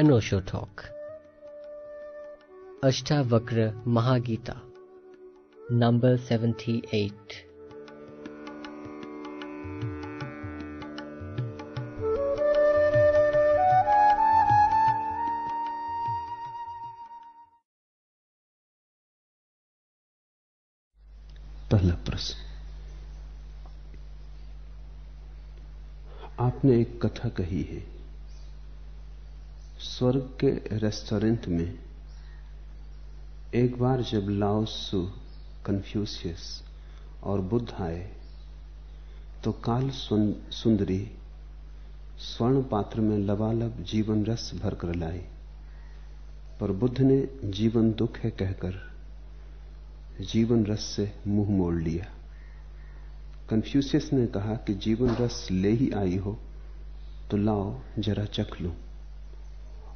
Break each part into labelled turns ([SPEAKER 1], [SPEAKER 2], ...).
[SPEAKER 1] एनोशो talk. Ashtavakra Mahagita number seventy eight.
[SPEAKER 2] पहला प्रश्न। आपने एक कथा कही है स्वर्ग के रेस्टोरेंट में एक बार जब लाओसु कन्फ्यूशियस और बुद्ध आए तो काल सुंदरी स्वर्ण पात्र में लबालब जीवन रस भरकर लाई। पर बुद्ध ने जीवन दुख है कहकर जीवन रस से मुँह मोड़ लिया। कन्फ्यूशियस ने कहा कि जीवन रस ले ही आई हो तो लाओ, जरा चख लू।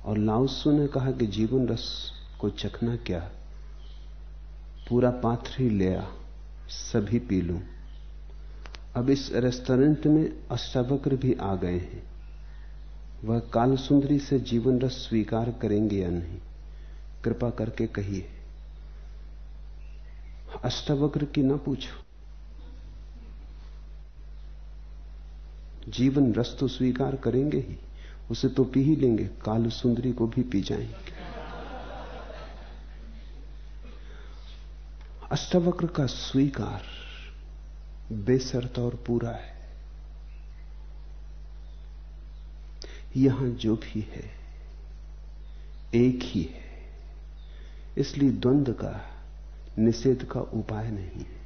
[SPEAKER 2] और लाओसु ने कहा कि जीवन रस को चखना क्या? पूरा पात्र ही ले आ, सभी पी लू। अब इस रेस्टोरेंट में अष्टावक्र भी आ गए हैं। वह काल सुंदरी से जीवन रस स्वीकार करेंगे या नहीं? कृपा करके कहिए। अष्टावक्र की ना पूछो। जीवन रस तो स्वीकार करेंगे ही। उसे तो पी ही लेंगे, काल सुंदरी को भी पी जाएँगे। अष्टवक्र का स्वीकार बेसर्त और पूरा है। यहाँ जो भी है, एक ही है। इसलिए द्वंद्व का, निषेध का उपाय नहीं है।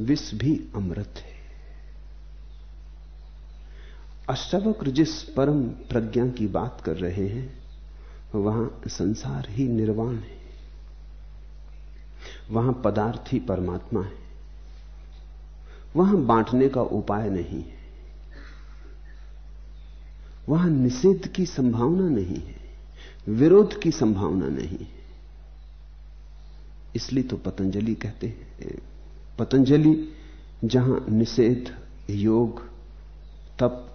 [SPEAKER 2] विष भी अमृत है। अष्टावक्र जिस परम प्रज्ञा की बात कर रहे हैं, वहाँ संसार ही निर्वाण है। वहाँ पदार्थ ही परमात्मा है। वहाँ बांटने का उपाय नहीं है। वहाँ निषेध की संभावना नहीं है, विरोध की संभावना नहीं है। इसलिए तो पतंजलि कहते हैं, पतंजलि जहाँ निषेध, योग, तप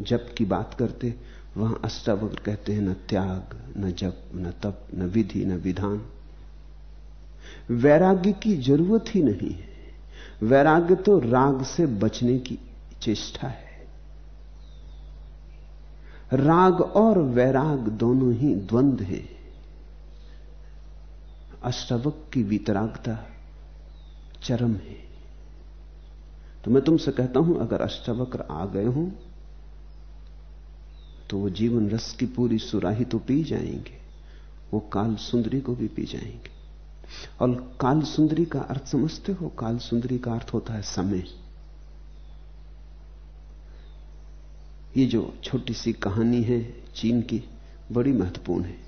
[SPEAKER 2] जप की बात करते, वहाँ अष्टावक्र कहते हैं, न त्याग, न जप, न तप, न विधि, न विधान। वैराग्य की ज़रूरत ही नहीं है। वैराग्य तो राग से बचने की चेष्टा है। राग और वैराग दोनों ही द्वंद्व है। अष्टवक की वितरागता चरम है। तो मैं तुमसे कहता हूँ, अगर अष्टवक्र आ गए हों तो वो जीवन रस की पूरी सुराही तो पी जाएँगे। वो काल सुंदरी को भी पी जाएँगे। और काल सुंदरी का अर्थ समझते हो? काल सुंदरी का अर्थ होता है समय। ये जो छोटी सी कहानी है, चीन की, बड़ी महत्वपूर्ण है।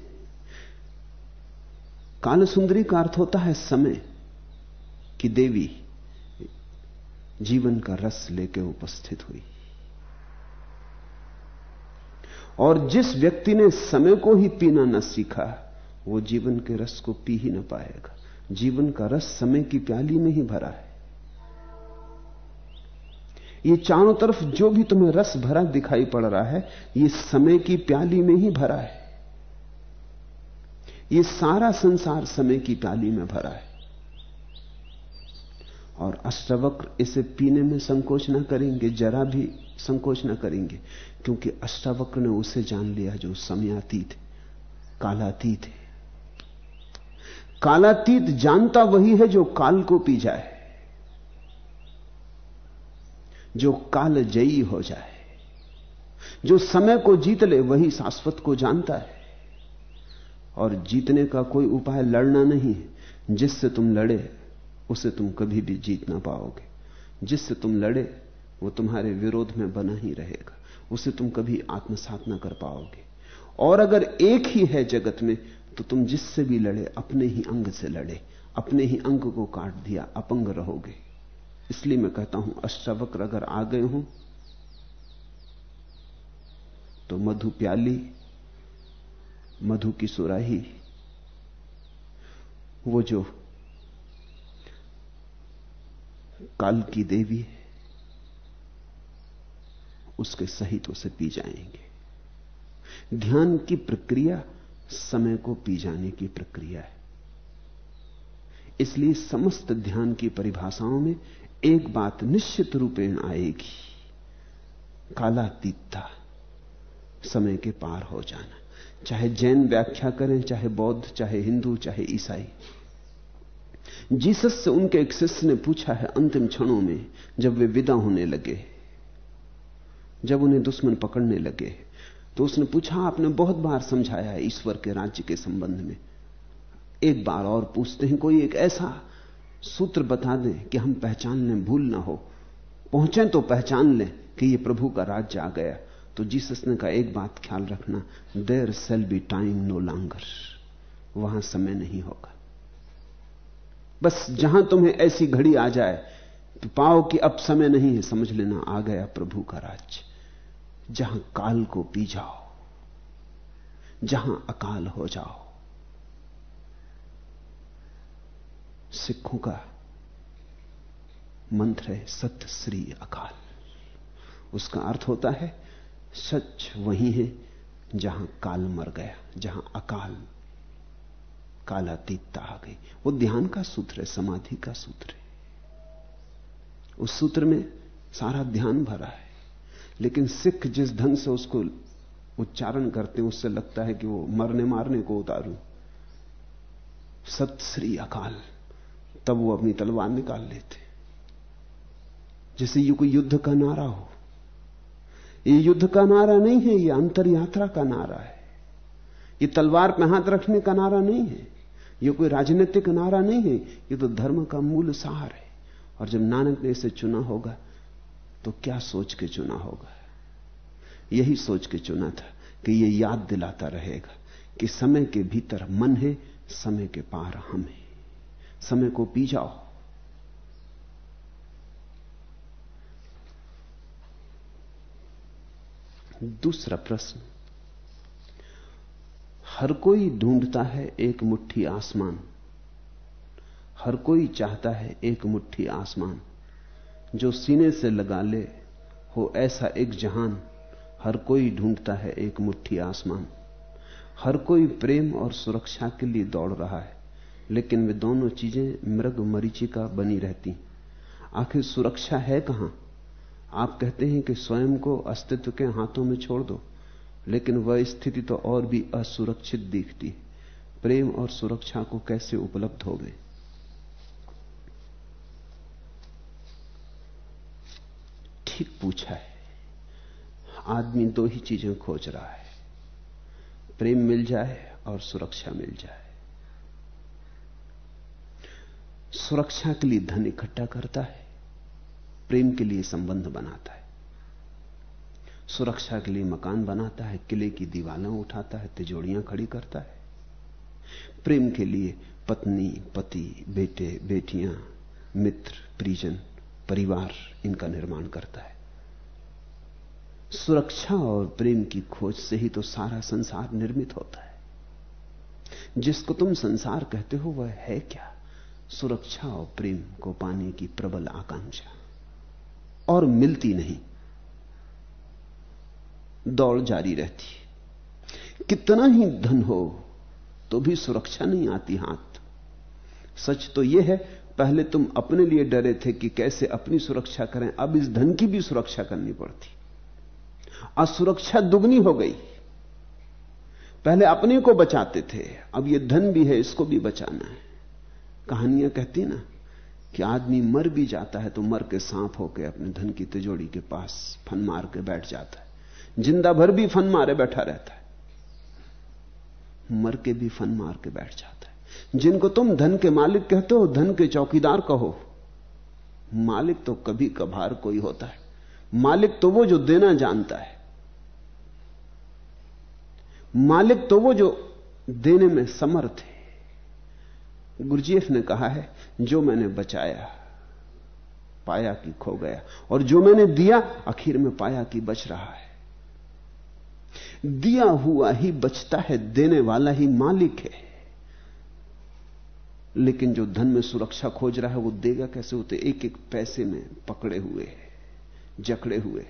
[SPEAKER 2] काल सुंदरी का अर्थ होता है समय, की देवी जीवन का रस लेके उपस्थित हुई। और जिस व्यक्ति ने समय को ही पीना न सीखा, वो जीवन के रस को पी ही ना पाएगा। जीवन का रस समय की प्याली में ही भरा है। ये चारों तरफ़ जो भी तुम्हें रस भरा दिखाई पड़ रहा है, ये समय की प्याली में ही भरा है। ये सारा संसार समय की प्याली में भरा है। और अष्टवक्र इसे पीने में संकोच न करेंगे, जरा भी संकोच न करेंगे, क्योंकि अष्टावक्र ने उसे जान लिया जो समयातीत, कालातीत है। कालातीत जानता वही है जो काल को पी जाए, जो काल जयी हो जाए, जो समय को जीत ले वही शाश्वत को जानता है। और जीतने का कोई उपाय लड़ना नहीं है। जिससे तुम लड़े, उसे तुम कभी भी जीत ना पाओगे। जिससे तुम लड़े वो तुम्हारे विरोध में बना ही रहेगा। उसे तुम कभी आत्मसात ना कर पाओगे। और अगर एक ही है जगत में तो तुम जिससे भी लड़े, अपने ही अंग से लड़े, अपने ही अंग को काट दिया, अपंग रहोगे। इसलिए मैं कहता हूँ, अष्टावक्र अगर आ गए हों तो मधु प्याली, मधु की सुराही, वो जो काल की देवी है उसके सहित उसे पी जाएँगे। ध्यान की प्रक्रिया समय को पी जाने की प्रक्रिया है। इसलिए समस्त ध्यान की परिभाषाओं में एक बात निश्चित रूपेण आएगी कालातीतता समय के पार हो जाना। चाहे जैन व्याख्या करें, चाहे बौद्ध, चाहे हिंदू, चाहे ईसाई। जीसस से उनके एक शिष्य ने पूछा है अंतिम क्षणों में, जब वे विदा होने लगे जब उन्हें दुश्मन पकड़ने लगे तो उसने पूछा, आपने बहुत बार समझाया है ईश्वर के राज्य के संबंध में। एक बार और पूछते हैं, कोई एक ऐसा सूत्र बता दें कि हम पहचान लें भूल ना हो। पहुँचे तो पहचान लें कि ये प्रभु का राज्य आ गया। तो जीसस ने कहा, एक बात ख्याल रखना, there shall be time no longer वहाँ समय नहीं होगा। बस जहाँ तुम्हें ऐसी घड़ी आ जाए तो पाओ कि अब समय नहीं है, समझ लेना आ गया प्रभु का राज्य। जहाँ काल को पी जाओ, जहाँ अकाल हो जाओ। सिखों का मंत्र है, सत्य श्री अकाल। उसका अर्थ होता है, सच वही है जहाँ काल मर गया, जहाँ अकाल कालातीतता आ गई। वो ध्यान का सूत्र है, समाधि का सूत्र है। उस सूत्र में सारा ध्यान भरा है। लेकिन सिख जिस ढंग से उसको उच्चारण करते हैं, उससे लगता है कि वो मरने मारने को उतारू। सत श्री अकाल, तब वो अपनी तलवार निकाल लेते। जैसे ये कोई युद्ध का नारा हो। ये युद्ध का नारा नहीं है, ये अंतर यात्रा का नारा है। ये तलवार पे हाथ रखने का नारा नहीं है। ये कोई राजनीतिक नारा नहीं है, ये तो धर्म का मूल सहार है। और जब नानक ने इसे चुना होगा तो क्या सोच के चुना होगा? यही सोच के चुना था कि यह याद दिलाता रहेगा कि समय के भीतर मन है, समय के पार हम है। समय को पी जाओ। दूसरा प्रश्न। हर कोई ढूंढता है एक मुट्ठी आसमान। हर कोई चाहता है एक मुट्ठी आसमान। जो सीने से लगा ले, हो ऐसा एक जहान। हर कोई ढूंढता है एक मुट्ठी आसमान। हर कोई प्रेम और सुरक्षा के लिए दौड़ रहा है, लेकिन वे दोनों चीज़ें मृग मरीचिका बनी रहती। आखिर सुरक्षा है कहाँ? आप कहते हैं कि स्वयं को अस्तित्व के हाथों में छोड़ दो, लेकिन वह स्थिति तो और भी असुरक्षित दिखती। प्रेम और सुरक्षा को कैसे उपलब्ध हो गए ठीक पूछा है। आदमी दो ही चीज़ें खोज रहा है। प्रेम मिल जाए और सुरक्षा मिल जाए। सुरक्षा के लिए धन इकट्ठा करता है, प्रेम के लिए संबंध बनाता है। सुरक्षा के लिए मकान बनाता है, किले की दीवालें उठाता है तिजोड़ियाँ खड़ी करता है। प्रेम के लिए पत्नी, पति, बेटे, बेटियाँ, मित्र परिजन परिवार इनका निर्माण करता है। सुरक्षा और प्रेम की खोज से ही तो सारा संसार निर्मित होता है। जिसको तुम संसार कहते हो, वह है क्या? सुरक्षा और प्रेम को पाने की प्रबल आकांक्षा। और मिलती नहीं। दौड़ जारी रहती कितना ही धन हो तो भी सुरक्षा नहीं आती हाथ। सच तो यह है पहले तुम अपने लिए डरे थे कि कैसे अपनी सुरक्षा करें, अब इस धन की भी सुरक्षा करनी पड़ती। असुरक्षा दुगनी हो गई। पहले अपने को बचाते थे, अब यह धन भी है, इसको भी बचाना है। कहानियाँ कहती ना कि आदमी मर भी जाता है तो मर के सांप होकर अपने धन की तिजोड़ी के पास फन मार के बैठ जाता है। ज़िंदा भर भी फन मारे बैठा रहता है। मर के भी फन मार के बैठ जाता है। जिनको तुम धन के मालिक कहते हो, धन के चौकीदार कहो। मालिक तो कभी कभार कोई होता है। मालिक तो वो जो देना जानता है। मालिक तो वो जो देने में समर्थ है। गुरजीएफ ने कहा है, जो मैंने बचाया, पाया कि खो गया, और जो मैंने दिया, आखिर में पाया कि बच रहा है। दिया हुआ ही बचता है, देने वाला ही मालिक है। लेकिन जो धन में सुरक्षा खोज रहा है, वो देगा कैसे? होते एक एक पैसे में पकड़े हुए जकड़े हुए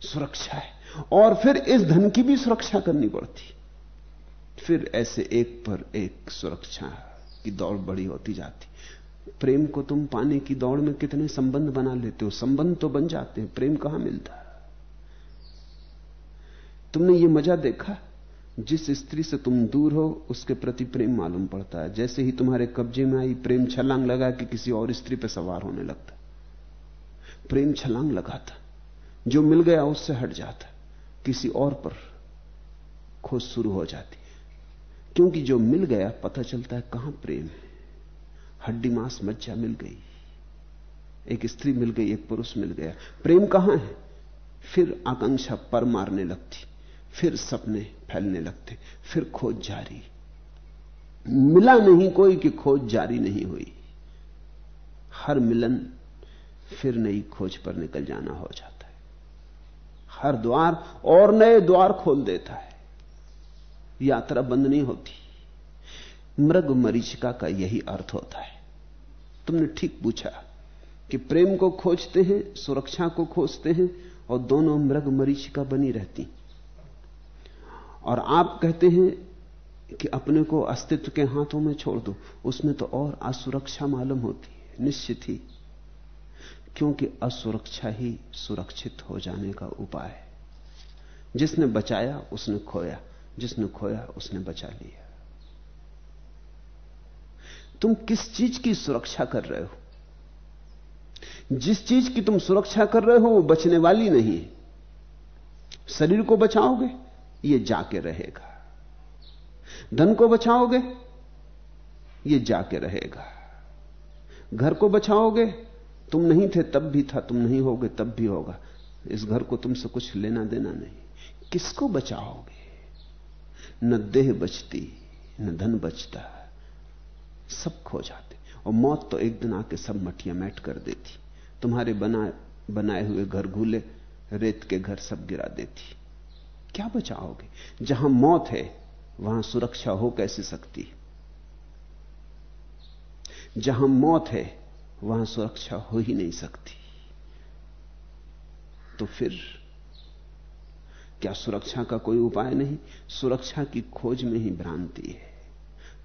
[SPEAKER 2] सुरक्षा है। और फिर इस धन की भी सुरक्षा करनी पड़ती। फिर ऐसे एक पर एक सुरक्षा की दौड़ बड़ी होती जाती। प्रेम को तुम पाने की दौड़ में कितने संबंध बना लेते हो? संबंध तो बन जाते हैं। प्रेम कहाँ मिलता? तुमने ये मज़ा देखा? जिस स्त्री से तुम दूर हो, उसके प्रति प्रेम मालूम पड़ता है। जैसे ही तुम्हारे कब्जे में आई, प्रेम छलांग लगा कि किसी और स्त्री पर सवार होने लगता। प्रेम छलांग लगाता। जो मिल गया, उससे हट जाता। किसी और पर खोज शुरू हो जाती। क्योंकि जो मिल गया, पता चलता है कहाँ प्रेम है। हड्डी मांस मज्जा मिल गई। एक स्त्री मिल गई, एक पुरुष मिल गया। प्रेम कहाँ है? फिर आकांक्षा पर मारने लगती। फिर सपने फैलने लगते, फिर खोज जारी। मिला नहीं कोई कि खोज जारी नहीं हुई। हर मिलन फिर नई खोज पर निकल जाना हो जाता है। हर द्वार और नए द्वार खोल देता है। यात्रा बंद नहीं होती। मृग मरीचिका का यही अर्थ होता है। तुमने ठीक पूछा कि प्रेम को खोजते हैं, सुरक्षा को खोजते हैं और दोनों मृग मरीचिका बनी रहती। और आप कहते हैं कि अपने को अस्तित्व के हाथों में छोड़ दो, उसमें तो और असुरक्षा मालूम होती है, निश्चित ही, क्योंकि असुरक्षा ही सुरक्षित हो जाने का उपाय है। जिसने बचाया, उसने खोया, जिसने खोया, उसने बचा लिया। तुम किस चीज़ की सुरक्षा कर रहे हो? जिस चीज़ की तुम सुरक्षा कर रहे हो, वो बचने वाली नहीं है। शरीर को बचाओगे? ये जाके रहेगा। धन को बचाओगे, ये जाके रहेगा। घर को बचाओगे, तुम नहीं थे तब भी था, तुम नहीं होगे तब भी होगा। इस घर को तुमसे कुछ लेना देना नहीं। किसको बचाओगे? न देह बचती, न धन बचता, सब खो जाते। और मौत तो एक दिन आके सब मटिया मैट कर देती। तुम्हारे बना बनाए हुए घर घूले, रेत के घर सब गिरा देती। क्या बचाओगे? जहाँ मौत है, वहाँ सुरक्षा हो कैसे सकती जहाँ मौत है, वहाँ सुरक्षा हो ही नहीं सकती। तो फिर क्या सुरक्षा का कोई उपाय नहीं? सुरक्षा की खोज में ही भ्रांति है।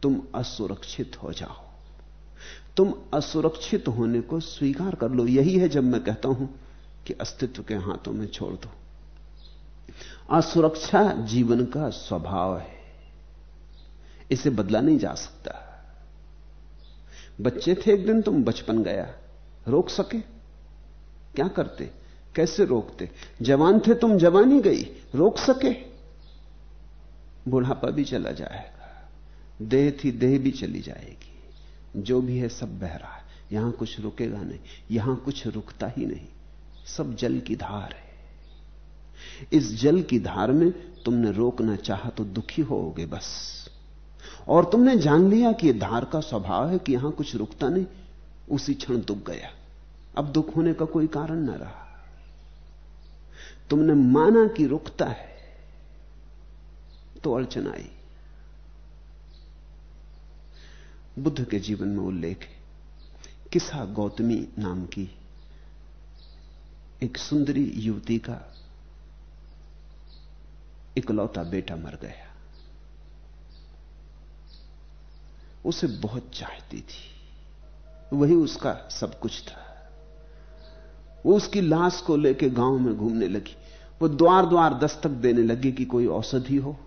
[SPEAKER 2] तुम असुरक्षित हो जाओ। तुम असुरक्षित होने को स्वीकार कर लो। यही है जब मैं कहता हूँ कि अस्तित्व के हाथों में छोड़ दो। असुरक्षा जीवन का स्वभाव है। इसे बदला नहीं जा सकता। बच्चे थे एक दिन, तुम बचपन गया। रोक सके? क्या करते? कैसे रोकते? जवान थे, तुम जवानी गई। रोक सके? बुढ़ापा भी चला जाएगा। देह थी, देह भी चली जाएगी। जो भी है, सब बह रहा है। यहाँ कुछ रुकेगा नहीं। यहाँ कुछ रुकता ही नहीं। सब जल की धार है। इस जल की धार में तुमने रोकना चाहा तो दुखी होोगे बस। और तुमने जान लिया कि धार का स्वभाव है कि यहाँ कुछ रुकता नहीं, उसी क्षण दुख गया। अब दुख होने का कोई कारण ना रहा। तुमने माना कि रुकता है तो अड़चन आई। बुद्ध के जीवन में उल्लेख किसा गौतमी नाम की एक सुंदरी युवती का इकलौता बेटा मर गया। उसे बहुत चाहती थी। वही उसका सब कुछ था। वो उसकी लाश को लेकर गाँव में घूमने लगी। वो द्वार द्वार दस्तक देने लगी कि कोई औषधि हो,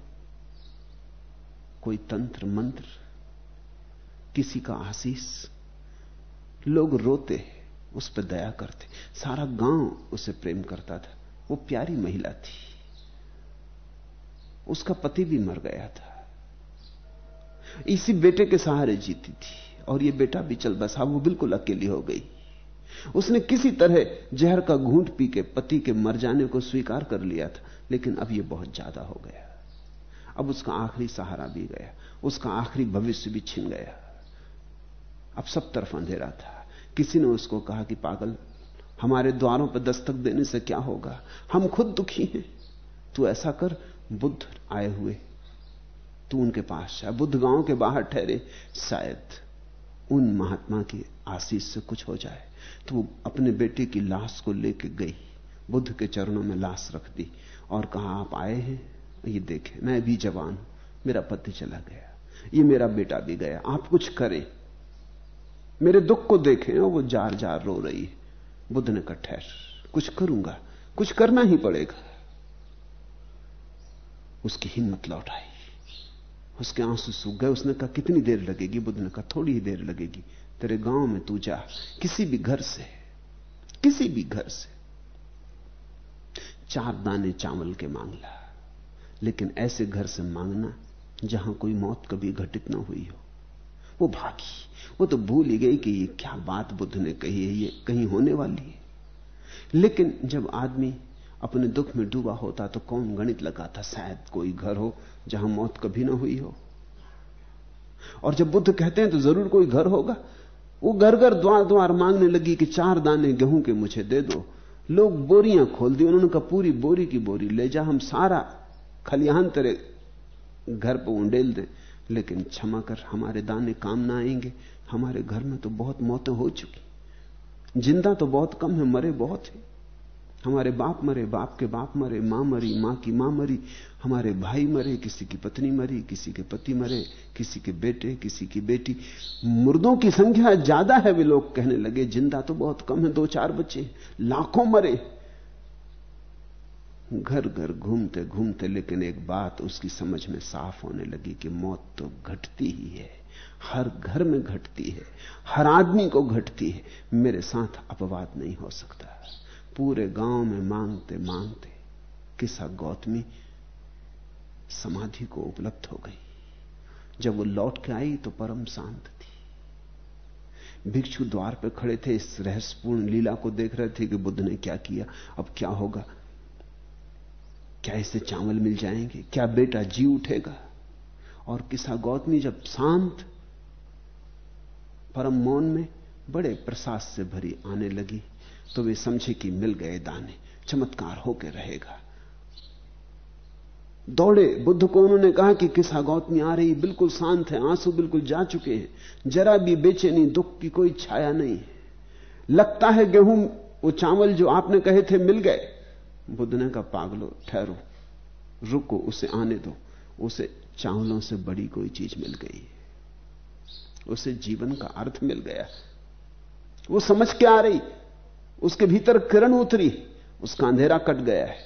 [SPEAKER 2] कोई तंत्र, मंत्र, किसी का आशीष। लोग रोते, उस पर दया करते। सारा गाँव उसे प्रेम करता था। वो प्यारी महिला थी। उसका पति भी मर गया था। इसी बेटे के सहारे जीती थी और ये बेटा भी चल बसा, वो बिल्कुल अकेली हो गई। उसने किसी तरह जहर का घूंट पी के पति के मर जाने को स्वीकार कर लिया था, लेकिन अब यह बहुत ज़्यादा हो गया। अब उसका आखिरी सहारा भी गया, उसका आखिरी भविष्य भी छिन गया। अब सब तरफ़ अंधेरा था। किसी ने उसको कहा कि पागल, हमारे द्वारों पर दस्तक देने से क्या होगा? हम खुद दुखी हैं। तू ऐसा कर बुद्ध आए हुए। तू उनके पास जा बुद्ध गाँव के बाहर ठहरे। शायद उन महात्मा की आशीष से कुछ हो जाए। तो वो अपने बेटे की लाश को लेकर गई। बुद्ध के चरणों में लाश रख दी और कहा, आप आए हैं? ये देखें, मैं भी जवान हूँ। मेरा पति चला गया। ये मेरा बेटा भी गया। आप कुछ करें। मेरे दुख को देखें और वो जार जार रो रही है। बुद्ध ने कहा, ठहर। कुछ करूँगा। कुछ करना ही पड़ेगा। उसकी हिम्मत लौट आई उसके आँसू सूख गए। उसने कहा, कितनी देर लगेगी? बुद्ध ने कहा, थोड़ी ही देर लगेगी। तेरे गाँव में तू जा। किसी भी घर से, किसी भी घर से चार दाने चावल के मांग ला लेकिन ऐसे घर से मांगना जहाँ कोई मौत कभी घटित ना हुई हो। वो भागी। वो तो भूल ही गई कि ये क्या बात बुद्ध ने कही है। ये कहीं होने वाली है। लेकिन जब आदमी अपने दुख में डूबा होता तो कौन गणित लगाता? शायद कोई घर हो जहाँ मौत कभी ना हुई हो। और जब बुद्ध कहते हैं तो ज़रूर कोई घर होगा। वो घर घर द्वार द्वार मांगने लगी कि चार दाने गेहूँ के मुझे दे दो। लोग बोरियाँ खोल दी उन्होंने कहा, पूरी बोरी की बोरी ले जा, हम सारा खलिहान तेरे घर पर उंडेल दें, लेकिन क्षमा कर, हमारे दाने काम ना आएँगे। हमारे घर में तो बहुत मौतें हो चुकी। ज़िंदा तो बहुत कम है, मरे बहुत है। हमारे बाप मरे, बाप के बाप मरे, माँ मरी, माँ की माँ मरी, हमारे भाई मरे, किसी की पत्नी मरी, किसी के पति मरे, किसी के बेटे, किसी की बेटी। मुर्दों की संख्या ज़्यादा है, वे लोग कहने लगे, ज़िंदा तो बहुत कम है दो चार बच्चे, लाखों मरे। घर घर घूमते घूमते, लेकिन एक बात उसकी समझ में साफ़ होने लगी कि मौत तो घटती ही है। हर घर में घटती है, हर आदमी को घटती है। मेरे साथ अपवाद नहीं हो सकता। पूरे गाँव में मांगते मांगते किसा गौतमी समाधि को उपलब्ध हो गई। जब वो लौट के आई तो परम शांत थी। भिक्षु द्वार पर खड़े थे, इस रहस्यपूर्ण लीला को देख रहे थे कि बुद्ध ने क्या किया। अब क्या होगा? क्या इसे चावल मिल जाएँगे? क्या बेटा जी उठेगा? और किसा गौतमी जब शांत, परम मौन में बड़े प्रसाद से भरी आने लगी। तो वे समझे कि मिल गए दाने, चमत्कार होके रहेगा। दौड़े, बुद्ध को उन्होंने कहा कि किसा गौतमी आ रही, बिल्कुल शांत है, आँसू बिल्कुल जा चुके हैं। जरा भी बेचैनी, दुख की कोई छाया नहीं लगता है गेहूँ, वो चावल जो आपने कहे थे, मिल गए। बुद्ध ने कहा, पागलो, ठहरो। रुको, उसे आने दो। उसे चावलों से बड़ी कोई चीज़ मिल गई उसे जीवन का अर्थ मिल गया। वो समझ के आ रही उसके भीतर किरण उतरी, उसका अंधेरा कट गया है।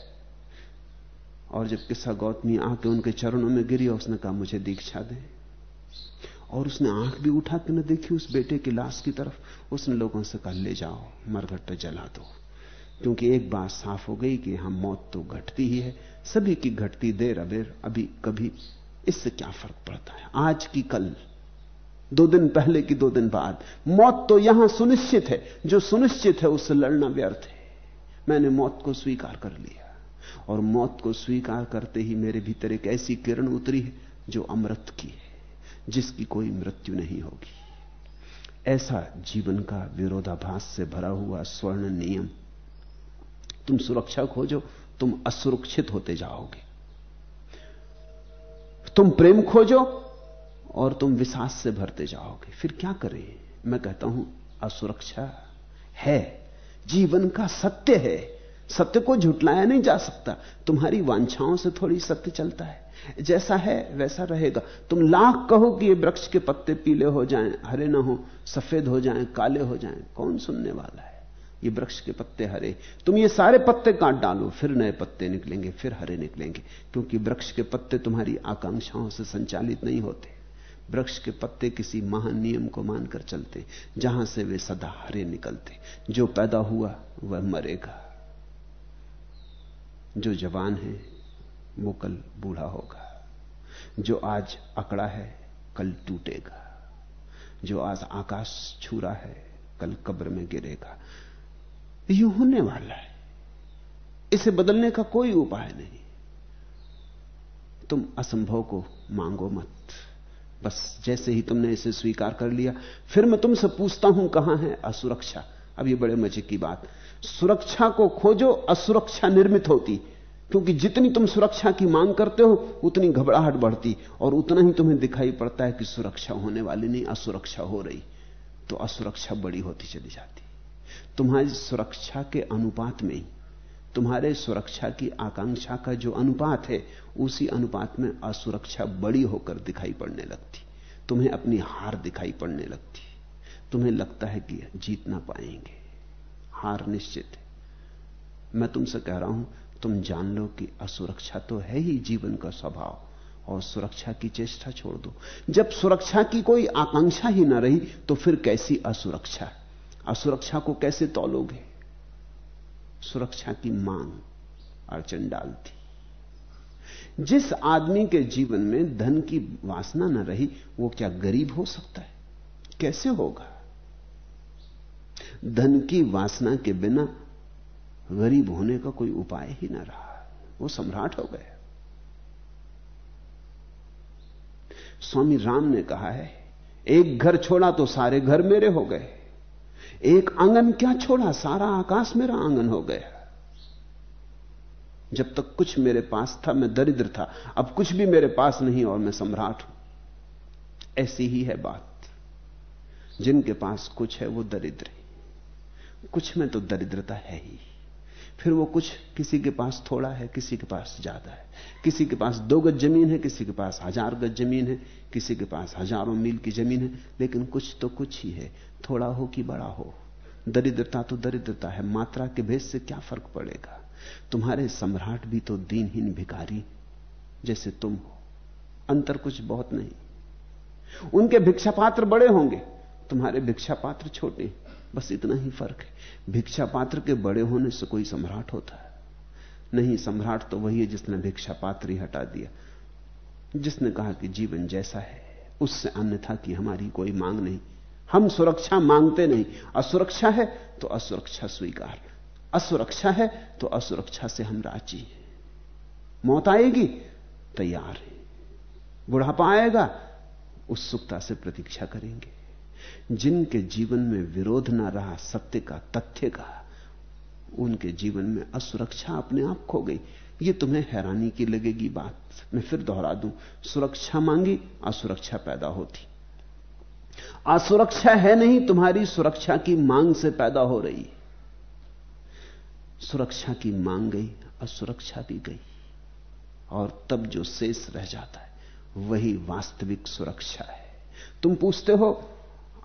[SPEAKER 2] और जब किस्सा गौतमी आके उनके चरणों में गिरी उसने कहा, मुझे दीक्षा दे। और उसने आँख भी उठा के न देखी उस बेटे की लाश की तरफ़। उसने लोगों से कहा, ले जाओ मरघट्टा जला दो। क्योंकि एक बात साफ़ हो गई कि हम मौत तो घटती ही है। सभी की घटती देर अबेर, अभी कभी इससे क्या फ़र्क पड़ता है? आज की कल दो दिन पहले की दो दिन बाद। मौत तो यहाँ सुनिश्चित है। जो सुनिश्चित है, उससे लड़ना व्यर्थ है। मैंने मौत को स्वीकार कर लिया। और मौत को स्वीकार करते ही मेरे भीतर एक ऐसी किरण उतरी है, जो अमृत की है, जिसकी कोई मृत्यु नहीं होगी। ऐसा जीवन का विरोधाभास से भरा हुआ स्वर्ण नियम। तुम सुरक्षा खोजो, तुम असुरक्षित होते जाओगे। तुम प्रेम खोजो और तुम विश्वास से भरते जाओगे। फिर क्या करें? मैं कहता हूँ, असुरक्षा है। जीवन का सत्य है। सत्य को झुटलाया नहीं जा सकता। तुम्हारी वांछाओं से थोड़ी सत्य चलता है। जैसा है, वैसा रहेगा। तुम लाख कहो कि ये वृक्ष के पत्ते पीले हो जाएँ, हरे ना हो, सफ़ेद हो जाएँ, काले हो जाएँ। कौन सुनने वाला है? ये वृक्ष के पत्ते हरे। तुम ये सारे पत्ते काट डालो, फिर नए पत्ते निकलेंगे, फिर हरे निकलेंगे। क्योंकि वृक्ष के पत्ते तुम्हारी आकांक्षाओं से संचालित नहीं होते। वृक्ष के पत्ते किसी महान नियम को मानकर चलते, जहाँ से वे सदा हरे निकलते। जो पैदा हुआ, वह मरेगा। जो जवान है, वो कल बूढ़ा होगा। जो आज अकड़ा है, कल टूटेगा। जो आज आकाश छू रहा है, कल कब्र में गिरेगा। ये होने वाला है। इसे बदलने का कोई उपाय नहीं। तुम असंभव को मांगो मत। बस जैसे ही तुमने इसे स्वीकार कर लिया, फिर मैं तुमसे पूछता हूँ कहाँ है असुरक्षा। अब ये बड़े मज़े की बात। सुरक्षा को खोजो, असुरक्षा निर्मित होती। क्योंकि जितनी तुम सुरक्षा की मांग करते हो, उतनी घबराहट बढ़ती। और उतना ही तुम्हें दिखाई पड़ता है कि सुरक्षा होने वाली नहीं, असुरक्षा हो रही। तो असुरक्षा बड़ी होती चली जाती। तुम्हारी सुरक्षा के अनुपात में ही। तुम्हारे सुरक्षा की आकांक्षा का जो अनुपात है, उसी अनुपात में असुरक्षा बड़ी होकर दिखाई पड़ने लगती। तुम्हें अपनी हार दिखाई पड़ने लगती। तुम्हें लगता है कि जीत ना पाएँगे। हार निश्चित है। मैं तुमसे कह रहा हूँ, तुम जान लो कि असुरक्षा तो है ही जीवन का स्वभाव, और सुरक्षा की चेष्टा छोड़ दो। जब सुरक्षा की कोई आकांक्षा ही ना रही तो फिर कैसी असुरक्षा? असुरक्षा को कैसे तोलोगे? सुरक्षा की मांग अड़चन डालती। जिस आदमी के जीवन में धन की वासना न रही, वो क्या गरीब हो सकता है? कैसे होगा? धन की वासना के बिना गरीब होने का कोई उपाय ही ना रहा। वो सम्राट हो गए स्वामी राम ने कहा है, एक घर छोड़ा तो सारे घर मेरे हो गए। एक आँगन क्या छोड़ा? सारा आकाश मेरा आँगन हो गया। जब तक कुछ मेरे पास था, मैं दरिद्र था। अब कुछ भी मेरे पास नहीं और मैं सम्राट हूँ। ऐसी ही है बात। जिनके पास कुछ है, वो दरिद्र कुछ में तो दरिद्रता है ही। फिर वो कुछ किसी के पास थोड़ा है, किसी के पास ज़्यादा है। किसी के पास दो गज ज़मीन है, किसी के पास हज़ार गज ज़मीन है, किसी के पास हज़ारों मील की ज़मीन है, लेकिन कुछ तो कुछ ही है। थोड़ा हो कि बड़ा हो। दरिद्रता तो दरिद्रता है, मात्रा के भेद से क्या फ़र्क पड़ेगा? तुम्हारे सम्राट भी तो दीनहीन भिकारी जैसे तुम हो। अंतर कुछ बहुत नहीं। उनके भिक्षा पात्र बड़े होंगे, तुम्हारे भिक्षा पात्र छोटे बस इतना ही फ़र्क है। भिक्षा पात्र के बड़े होने से कोई सम्राट होता है। नहीं, सम्राट तो वही है जिसने भिक्षा पात्र ही हटा दिया। जिसने कहा कि जीवन जैसा है, उससे अन्यथा की हमारी कोई मांग नहीं। हम सुरक्षा मांगते नहीं। असुरक्षा है तो असुरक्षा स्वीकार। असुरक्षा है तो असुरक्षा से हम राज़ी हैं। मौत आएगी, तैयार है। बुढ़ापा आएगा, उत्सुकता से प्रतीक्षा करेंगे। जिनके जीवन में विरोध ना रहा, सत्य का, तथ्य का, उनके जीवन में असुरक्षा अपने आप खो गई। ये तुम्हें हैरानी की लगेगी बात। मैं फिर दोहरा दूँ, सुरक्षा मांगी, असुरक्षा पैदा होती। असुरक्षा है नहीं, तुम्हारी सुरक्षा की मांग से पैदा हो रही। सुरक्षा की मांग गई, असुरक्षा भी गई। और तब जो शेष रह जाता है, वही वास्तविक सुरक्षा है। तुम पूछते हो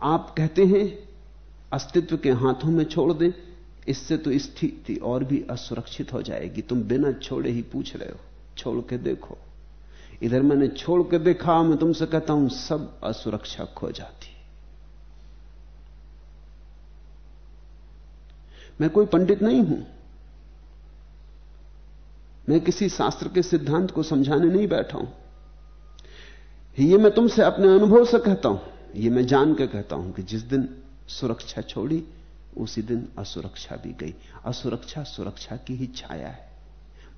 [SPEAKER 2] आप कहते हैं, अस्तित्व के हाथों में छोड़ दें, इससे तो स्थिति और भी असुरक्षित हो जाएगी। तुम बिना छोड़े ही पूछ रहे हो, छोड़ के देखो। इधर मैंने छोड़ के देखा, मैं तुमसे कहता हूँ, सब असुरक्षा खो जाती। मैं कोई पंडित नहीं हूँ। मैं किसी शास्त्र के सिद्धांत को समझाने नहीं बैठा हूँ। ये मैं तुमसे अपने अनुभव से कहता हूँ। ये मैं जान के कहता हूँ कि जिस दिन सुरक्षा छोड़ी, उसी दिन असुरक्षा भी गई। असुरक्षा सुरक्षा की ही छाया है।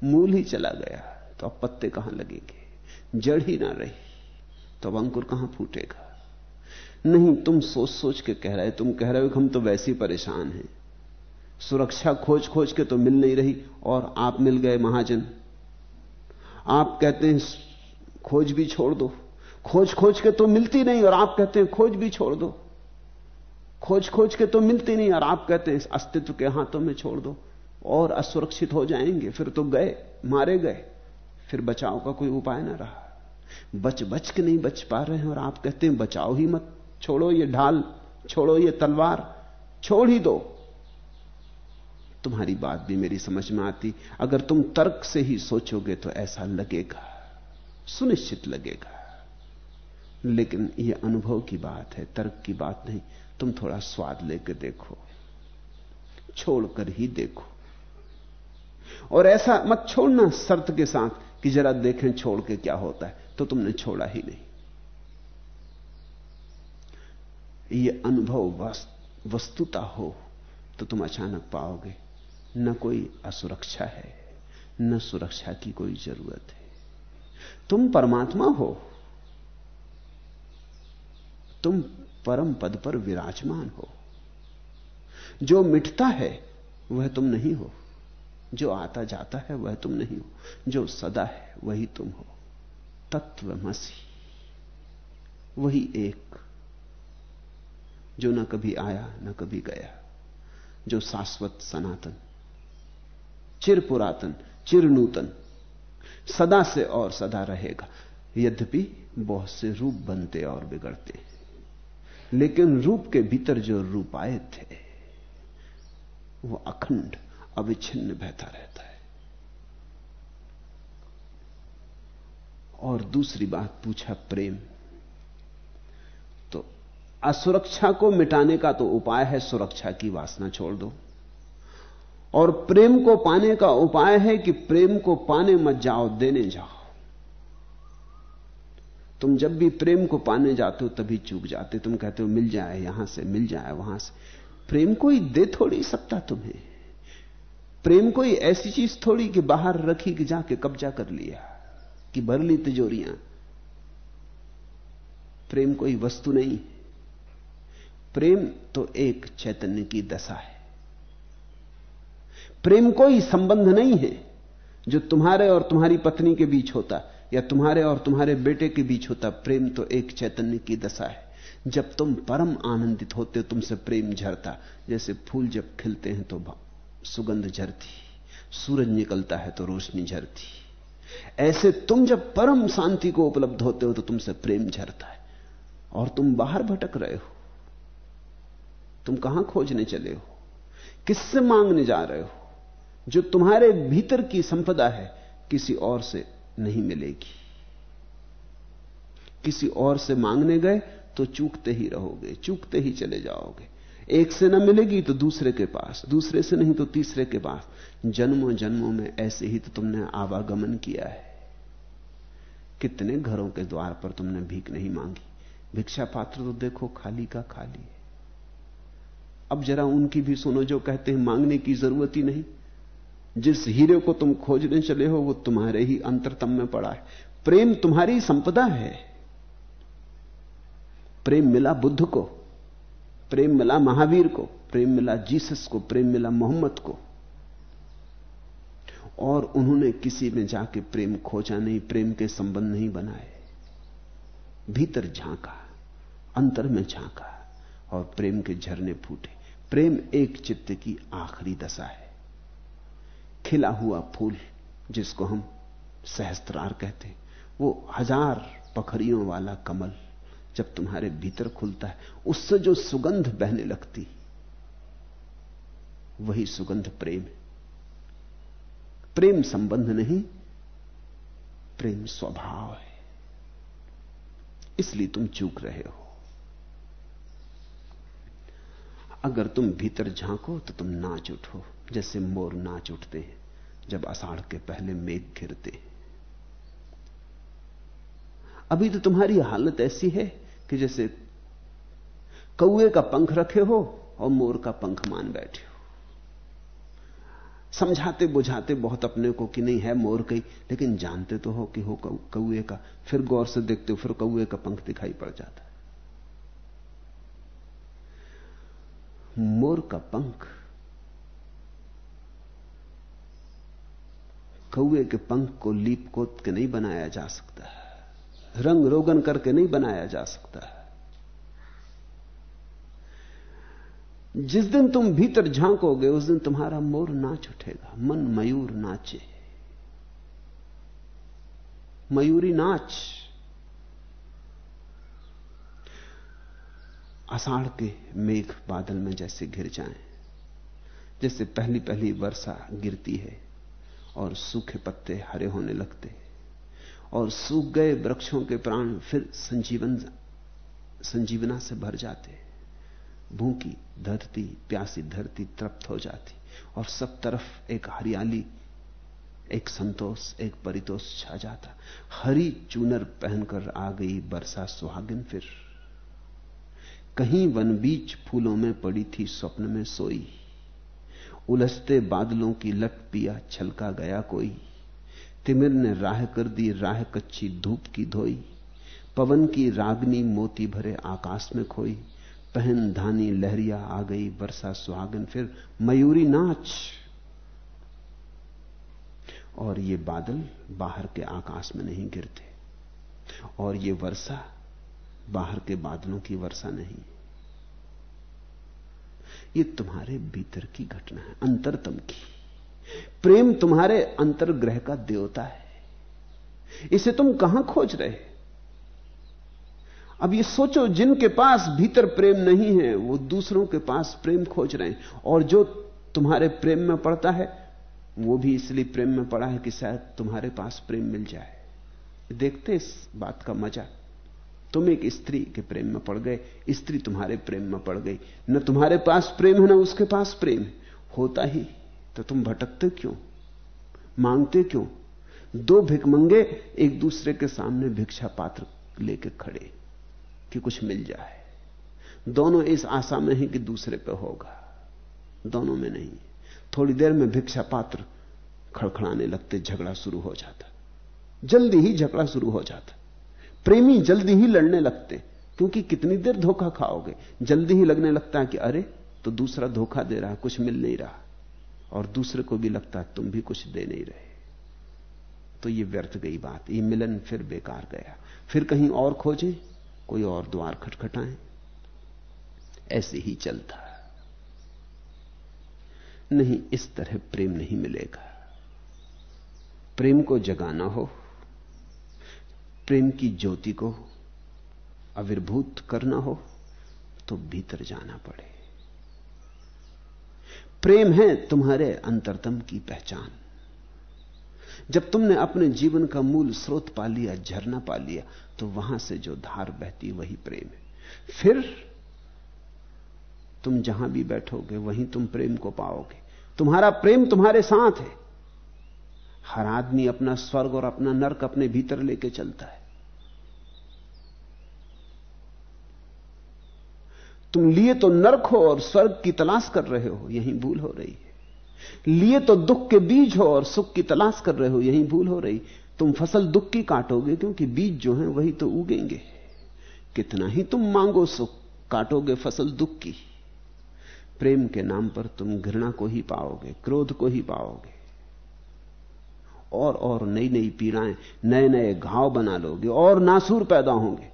[SPEAKER 2] मूल ही चला गया तो अब पत्ते कहाँ लगेंगे? जड़ ही ना रही तो अब अंकुर कहाँ फूटेगा? नहीं, तुम सोच सोच के कह रहे, तुम कह रहे हो कि हम तो वैसे ही परेशान हैं। सुरक्षा खोज खोज के तो मिल नहीं रही, और आप मिल गए महाजन। आप कहते हैं, खोज भी छोड़ दो। खोज खोज के तो मिलती नहीं और आप कहते हैं, खोज भी छोड़ दो। खोज खोज के तो मिलती नहीं और आप कहते हैं, अस्तित्व के हाथों में छोड़ दो। और असुरक्षित हो जाएँगे, फिर तो गए, मारे गए, फिर बचाव का कोई उपाय ना रहा। बच बच के नहीं बच पा रहे हैं और आप कहते हैं बचाओ ही मत छोड़ो ये ढाल, छोड़ो ये तलवार, छोड़ ही दो। तुम्हारी बात भी मेरी समझ में आती। अगर तुम तर्क से ही सोचोगे तो ऐसा लगेगा, सुनिश्चित लगेगा। लेकिन यह अनुभव की बात है, तर्क की बात नहीं। तुम थोड़ा स्वाद लेकर देखो, छोड़कर ही देखो। और ऐसा मत छोड़ना शर्त के साथ कि जरा देखें छोड़ के क्या होता है तो तुमने छोड़ा ही नहीं। यह अनुभव वस्तुता हो तो तुम अचानक पाओगे, न कोई असुरक्षा है, न सुरक्षा की कोई ज़रूरत है। तुम परमात्मा हो तुम परम पद पर विराजमान हो। जो मिटता है, वह तुम नहीं हो। जो आता जाता है, वह तुम नहीं हो। जो सदा है, वही तुम हो। तत्वमसी। वही एक, जो न कभी आया, न कभी गया। जो शाश्वत सनातन, चिर पुरातन, चिर नूतन, सदा से और सदा रहेगा। यद्यपि बहुत से रूप बनते और बिगड़ते लेकिन रूप के भीतर जो रूप आए थे, वो अखंड, अविच्छिन्न बहता रहता है। और दूसरी बात पूछा प्रेम। तो असुरक्षा को मिटाने का तो उपाय है, सुरक्षा की वासना छोड़ दो। और प्रेम को पाने का उपाय है कि प्रेम को पाने मत जाओ, देने जाओ। तुम जब भी प्रेम को पाने जाते हो, तभी चूक जाते तुम कहते हो, मिल जाए, यहाँ से, मिल जाए, वहाँ से। प्रेम कोई दे थोड़ी सकता तुम्हें। प्रेम कोई ऐसी चीज़ थोड़ी कि बाहर रखी कि जाके कब्जा कर लिया, कि भर ली तिजोरियाँ। प्रेम कोई वस्तु नहीं। प्रेम तो एक चैतन्य की दशा है। प्रेम कोई संबंध नहीं है जो तुम्हारे और तुम्हारी पत्नी के बीच होता। या तुम्हारे और तुम्हारे बेटे के बीच होता प्रेम तो एक चैतन्य की दशा है। जब तुम परम आनंदित होते तुमसे प्रेम झरता। जैसे फूल जब खिलते हैं तो सुगंध झरती। सूरज निकलता है तो रोशनी झरती। ऐसे तुम जब परम शांति को उपलब्ध होते हो तो तुमसे प्रेम झरता है। और तुम बाहर भटक रहे हो। तुम कहाँ खोजने चले हो? किससे मांगने जा रहे हो? जो तुम्हारे भीतर की संपदा है, किसी और से नहीं मिलेगी। किसी और से मांगने गए तो चूकते ही रहोगे, चूकते ही चले जाओगे। एक से न मिलेगी तो दूसरे के पास, दूसरे से नहीं तो तीसरे के पास। जन्मों जन्मों में ऐसे ही तो तुमने आवागमन किया है। कितने घरों के द्वार पर तुमने भीख नहीं मांगी। भिक्षा पात्र तो देखो खाली का खाली है। अब जरा उनकी भी सुनो जो कहते हैं, मांगने की ज़रूरत ही नहीं। जिस हीरे को तुम खोजने चले हो, वो तुम्हारे ही अंतरतम में पड़ा है। प्रेम तुम्हारी संपदा है। प्रेम मिला बुद्ध को, प्रेम मिला महावीर को, प्रेम मिला जीसस को, प्रेम मिला मोहम्मद को। और उन्होंने किसी में जाके प्रेम खोजा नहीं, प्रेम के संबंध नहीं बनाए। भीतर झांका, अंतर में झांका, और प्रेम के झरने फूटे। प्रेम एक चित्त की आखिरी दशा है। खिला हुआ फूल जिसको हम सहस्त्रार कहते हैं। वो हज़ार पखरियों वाला कमल जब तुम्हारे भीतर खुलता है, उससे जो सुगंध बहने लगती, वही सुगंध प्रेम है। प्रेम संबंध नहीं, प्रेम स्वभाव है। इसलिए तुम चूक रहे हो। अगर तुम भीतर झांको तो तुम नाच उठो जैसे मोर नाच उठते हैं, जब अषाढ़ के पहले मेघ घिरते अभी तो तुम्हारी हालत ऐसी है कि जैसे कौए का पंख रखे हो और मोर का पंख मान बैठे हो। समझाते बुझाते बहुत अपने को कि नहीं है मोर कई लेकिन जानते तो हो कि हो कौए का। फिर गौर से देखते हो, फिर कौए का पंख दिखाई पड़ जाता है। मोर का पंख कौए के पंख को लीप कोत के नहीं बनाया जा सकता रंग रोगन करके नहीं बनाया जा सकता जिस दिन तुम भीतर झांकोगे, उस दिन तुम्हारा मोर नाच उठेगा मन मयूर नाचे। मयूरी नाच। आषाढ़ के मेघ बादल में जैसे घिर जाएँ, जैसे पहली पहली वर्षा गिरती है। और सूखे पत्ते हरे होने लगते और सूख गए वृक्षों के प्राण फिर संजीवन, संजीवना से भर जाते भूखी धरती, प्यासी धरती तृप्त हो जाती। और सब तरफ़ एक हरियाली, एक संतोष, एक परितोष छा जाता। हरी चूनर पहनकर आ गई बरसा सुहागिन फिर। कहीं वन बीच फूलों में पड़ी थी, स्वप्न में सोई। उलझते बादलों की लट पिया छलका गया कोई। तिमिर ने राह कर दी राह कच्ची धूप की धोई। पवन की रागनी मोती भरे आकाश में खोई। पहन धानी लहरिया आ गई वर्षा सुहागन। फिर मयूरी नाच। और ये बादल बाहर के आकाश में नहीं गिरते। और ये वर्षा बाहर के बादलों की वर्षा नहीं। ये तुम्हारे भीतर की घटना है, अंतरतम की। प्रेम तुम्हारे अंतर्ग्रह का देवता है। इसे तुम कहाँ खोज रहे अब ये सोचो, जिनके पास भीतर प्रेम नहीं है, वो दूसरों के पास प्रेम खोज रहे हैं। और जो तुम्हारे प्रेम में पड़ता है, वो भी इसलिए प्रेम में पड़ा है कि शायद तुम्हारे पास प्रेम मिल जाए। देखते इस बात का मज़ा। तुम एक स्त्री के प्रेम में पड़ गए, स्त्री तुम्हारे प्रेम में पड़ गई। न तुम्हारे पास प्रेम है, ना उसके पास प्रेम है। होता ही तो तुम भटकते क्यों? मांगते क्यों? दो भिकमंगे एक दूसरे के सामने भिक्षा पात्र लेके खड़े, कि कुछ मिल जाए। दोनों इस आशा में है कि दूसरे पे होगा। दोनों में नहीं। थोड़ी देर में भिक्षा पात्र खड़खड़ाने लगते, झगड़ा शुरू हो जाता। जल्दी ही झगड़ा शुरू हो जाता। प्रेमी जल्दी ही लड़ने लगते, क्योंकि कितनी देर धोखा खाओगे? जल्दी ही लगने लगता है कि अरे तो दूसरा धोखा दे रहा कुछ मिल नहीं रहा। और दूसरे को भी लगता है, तुम भी कुछ दे नहीं रहे। तो ये व्यर्थ गई बात, ये मिलन फिर बेकार गया। फिर कहीं और खोजें, कोई और द्वार खटखटाएँ। ऐसे ही चलता। नहीं, इस तरह प्रेम नहीं मिलेगा। प्रेम को जगाना हो प्रेम की ज्योति को आविर्भूत करना हो तो भीतर जाना पड़े। प्रेम है तुम्हारे अंतरतम की पहचान। जब तुमने अपने जीवन का मूल स्रोत पा लिया, झरना पा लिया तो वहाँ से जो धार बहती वही प्रेम है। फिर तुम जहाँ भी बैठोगे, वहीं तुम प्रेम को पाओगे। तुम्हारा प्रेम तुम्हारे साथ है। हर आदमी अपना स्वर्ग और अपना नरक अपने भीतर लेके चलता है। तुम लिए तो नरक हो और स्वर्ग की तलाश कर रहे हो, यही भूल हो रही है। लिए तो दुख के बीज हो और सुख की तलाश कर रहे हो, यही भूल हो रही। तुम फ़सल दुख की काटोगे, क्योंकि बीज जो है वही तो उगेंगे। कितना ही तुम मांगो, सुख काटोगे फ़सल दुख की। प्रेम के नाम पर तुम घृणा को ही पाओगे, क्रोध को ही पाओगे। और और नई नई पीड़ाएँ, नए नए घाव बना लोगे और नासूर पैदा होंगे।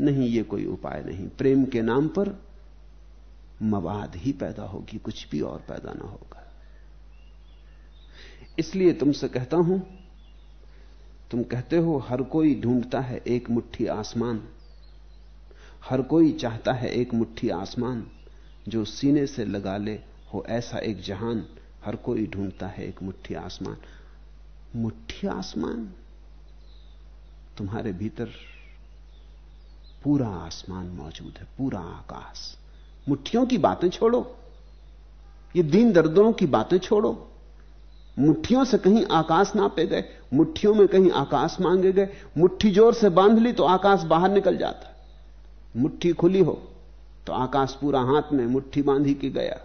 [SPEAKER 2] नहीं, ये कोई उपाय नहीं। प्रेम के नाम पर मवाद ही पैदा होगी, कुछ भी और पैदा ना होगा। इसलिए तुमसे कहता हूँ, तुम कहते हो, हर कोई ढूंढता है एक मुट्ठी आसमान। हर कोई चाहता है एक मुट्ठी आसमान, जो सीने से लगा ले, हो ऐसा एक जहान। हर कोई ढूंढता है एक मुट्ठी आसमान। मुट्ठी आसमान? तुम्हारे भीतर पूरा आसमान मौजूद है, पूरा आकाश। मुट्ठियों की बातें छोड़ो। ये दीन दर्दों की बातें छोड़ो। मुट्ठियों से कहीं आकाश नापे गए, मुट्ठियों में कहीं आकाश मांगे गए। मुट्ठी ज़ोर से बाँध ली तो आकाश बाहर निकल जाता। मुट्ठी खुली हो तो आकाश पूरा हाथ में मुट्ठी बांधी के गया।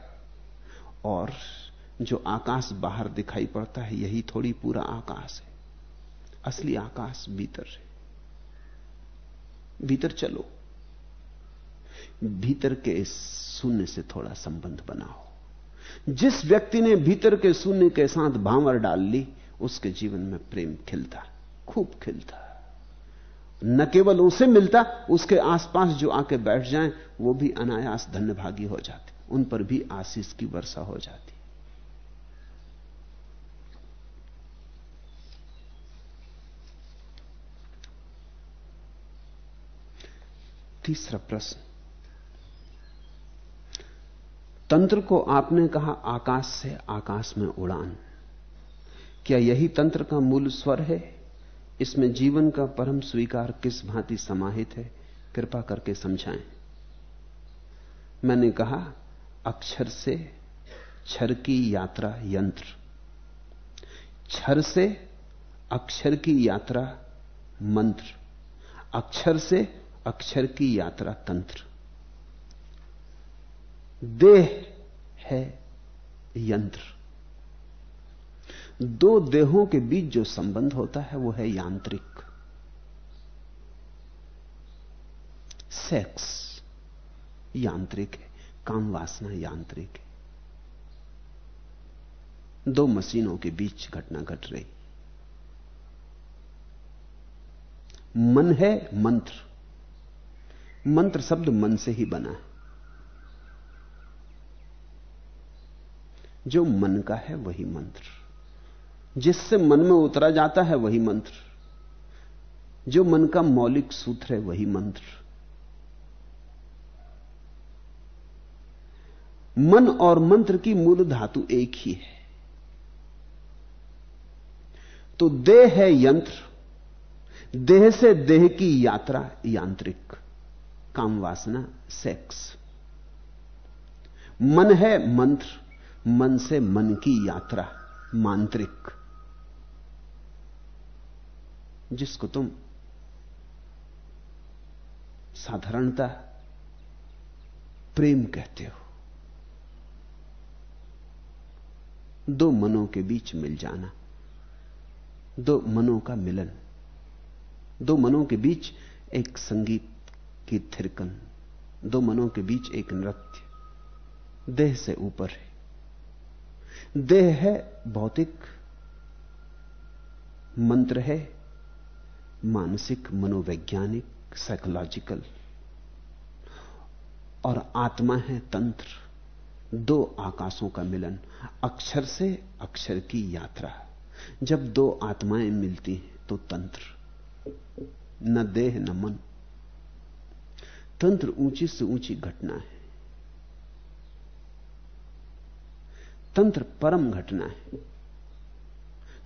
[SPEAKER 2] और जो आकाश बाहर दिखाई पड़ता है, यही थोड़ी पूरा आकाश है। असली आकाश भीतर है। भीतर चलो। भीतर के शून्य से थोड़ा संबंध बनाओ। जिस व्यक्ति ने भीतर के शून्य के साथ भांवर डाल ली, उसके जीवन में प्रेम खिलता, खूब खिलता। न केवल उसे मिलता, उसके आसपास जो आके बैठ जाएँ, वो भी अनायास धन्यभागी हो जाते, उन पर भी आशीष की वर्षा हो जाती। तीसरा प्रश्न। तंत्र को आपने कहा आकाश से आकाश में उड़ान। क्या यही तंत्र का मूल स्वर है? इसमें जीवन का परम स्वीकार किस भांति समाहित है? कृपा करके समझाएँ। मैंने कहा, अक्षर से क्षर की यात्रा यंत्र। क्षर से अक्षर की यात्रा मंत्र। अक्षर से अक्षर की यात्रा तंत्र। देह है यंत्र। दो देहों के बीच जो संबंध होता है, वो है यांत्रिक। सेक्स यांत्रिक है, काम वासना यांत्रिक है। दो मशीनों के बीच घटना घट गट रही। मन है मंत्र। मंत्र शब्द मन से ही बना है। जो मन का है वही मंत्र। जिससे मन में उतरा जाता है वही मंत्र। जो मन का मौलिक सूत्र है वही मंत्र। मन और मंत्र की मूल धातु एक ही है। तो देह है यंत्र। देह से देह की यात्रा यांत्रिक। काम वासना सेक्स मन है मंत्र, मन से मन की यात्रा, मांत्रिक। जिसको तुम साधारणता प्रेम कहते हो। दो मनों के बीच मिल जाना, दो मनों का मिलन, दो मनों के बीच एक संगीत की थिरकन। दो मनों के बीच एक नृत्य। देह से ऊपर है। देह है भौतिक। मंत्र है मानसिक, मनोवैज्ञानिक साइकोलॉजिकल और आत्मा है तंत्र। दो आकाशों का मिलन। अक्षर से अक्षर की यात्रा। जब दो आत्माएँ मिलती हैं तो तंत्र। न देह, न मन। तंत्र ऊँची से ऊँची घटना है। तंत्र परम घटना है।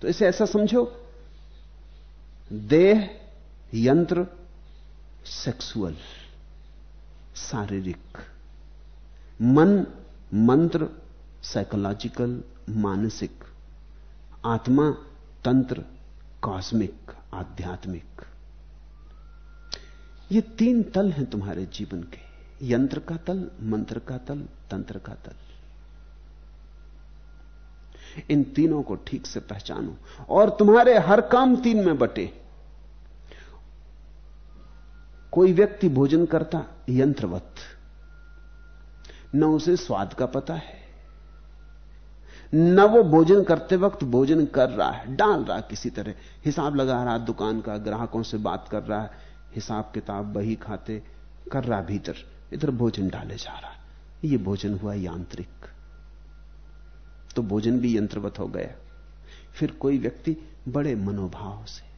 [SPEAKER 2] तो इसे ऐसा समझो, देह, यंत्र सेक्सुअल शारीरिक, मन, मंत्र साइकोलॉजिकल मानसिक, आत्मा, तंत्र कॉस्मिक आध्यात्मिक। ये तीन तल हैं तुम्हारे जीवन के। यंत्र का तल, मंत्र का तल, तंत्र का तल। इन तीनों को ठीक से पहचानो। और तुम्हारे हर काम तीन में बटे। कोई व्यक्ति भोजन करता, यंत्रवत। न उसे स्वाद का पता है। न वो भोजन करते वक्त भोजन कर रहा है, डाल रहा किसी तरह। हिसाब लगा रहा दुकान का, ग्राहकों से बात कर रहा है। हिसाब किताब, बही खाते, कर रहा भीतर, इधर भोजन डाले जा रहा ये भोजन हुआ यांत्रिक। तो भोजन भी यंत्रवत हो गया। फिर कोई व्यक्ति बड़े मनोभाव से,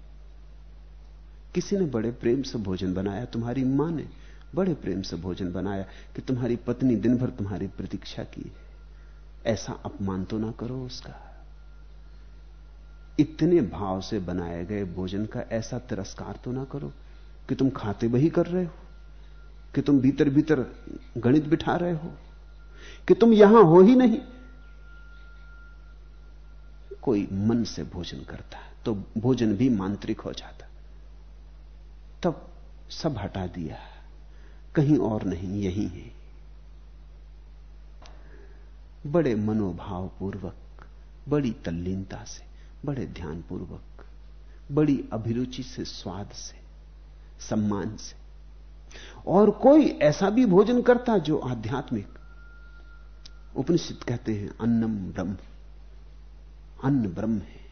[SPEAKER 2] किसी ने बड़े प्रेम से भोजन बनाया, तुम्हारी माँ ने बड़े प्रेम से भोजन बनाया कि तुम्हारी पत्नी दिन भर तुम्हारी प्रतीक्षा की। ऐसा अपमान तो ना करो उसका। इतने भाव से बनाए गए भोजन का ऐसा तिरस्कार तो ना करो। कि तुम खाते वही कर रहे हो? कि तुम भीतर भीतर गणित बिठा रहे हो? कि तुम यहाँ हो ही नहीं? कोई मन से भोजन करता है तो भोजन भी मांत्रिक हो जाता तब सब हटा दिया कहीं और नहीं, यही है। बड़े मनोभाव पूर्वक बड़ी तल्लीनता से, बड़े ध्यानपूर्वक, बड़ी अभिरुचि से, स्वाद से सम्मान से। और कोई ऐसा भी भोजन करता जो आध्यात्मिक। उपनिषद कहते हैं, अन्नम ब्रह्म। अन्न ब्रह्म है।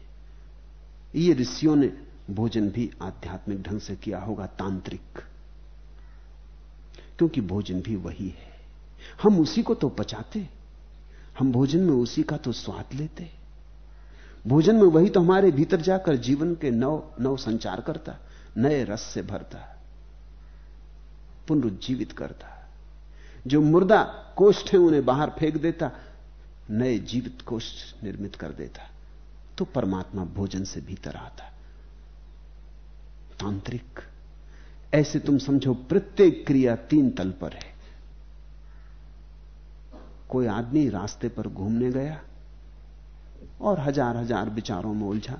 [SPEAKER 2] ये ऋषियों ने भोजन भी आध्यात्मिक ढंग से किया होगा, तांत्रिक। क्योंकि भोजन भी वही है। हम उसी को तो पचाते हम भोजन में उसी का तो स्वाद लेते भोजन में वही तो हमारे भीतर जाकर जीवन के नव नव संचार करता। नए रस से भरता पुनरुज्जीवित करता जो मुर्दा कोष्ठ है, उन्हें बाहर फेंक देता, नए जीवित कोष्ठ निर्मित कर देता तो परमात्मा भोजन से भीतर आता तांत्रिक, ऐसे तुम समझो, प्रत्येक क्रिया तीन तल पर है। कोई आदमी रास्ते पर घूमने गया, और हज़ार हज़ार विचारों में उलझा,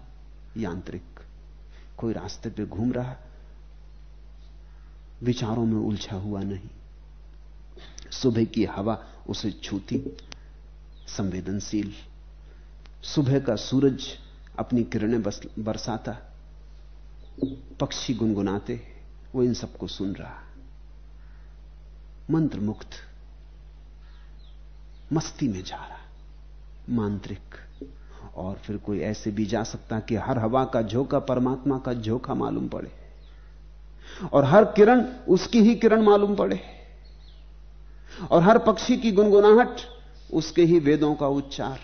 [SPEAKER 2] यांत्रिक। कोई रास्ते पे घूम रहा, विचारों में उलझा हुआ नहीं। सुबह की हवा उसे छूती, संवेदनशील। सुबह का सूरज अपनी किरणें बरसाता। पक्षी गुनगुनाते, वो इन सबको सुन रहा। मंत्र मुक्त मस्ती में जा रहा, मांत्रिक। और फिर कोई ऐसे भी जा सकता कि हर हवा का झोंका परमात्मा का झोंका मालूम पड़े। और हर किरण उसकी ही किरण मालूम पड़े। और हर पक्षी की गुनगुनाहट उसके ही वेदों का उच्चार।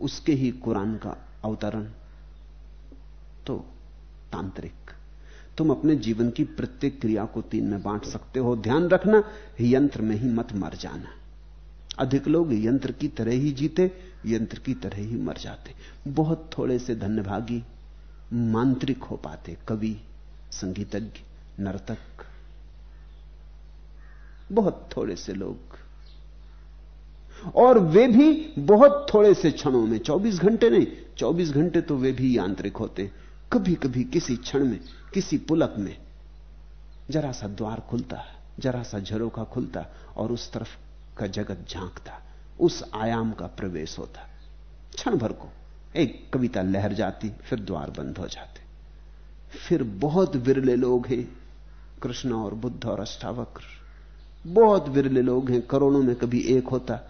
[SPEAKER 2] उसके ही कुरान का अवतरण। तो तांत्रिक। तुम अपने जीवन की प्रत्येक क्रिया को तीन में बांट सकते हो। ध्यान रखना, यंत्र में ही मत मर जाना। अधिक लोग यंत्र की तरह ही जीते, यंत्र की तरह ही मर जाते। बहुत थोड़े से धन्यभागी मांत्रिक हो पाते, कवि, संगीतज्ञ, नर्तक। बहुत थोड़े से लोग। और वे भी बहुत थोड़े से क्षणों में 24 घंटे नहीं 24 घंटे तो वे भी यांत्रिक होते। कभी कभी किसी क्षण में, किसी पुलक में, जरा सा द्वार खुलता, जरा सा झरोखा खुलता और उस तरफ़ का जगत झांकता, उस आयाम का प्रवेश होता। क्षण भर को एक कविता लहर जाती, फिर द्वार बंद हो जाते। फिर बहुत विरले लोग हैं, कृष्ण और बुद्ध और अष्टावक्र। बहुत विरले लोग हैं, करोड़ों में कभी एक होता,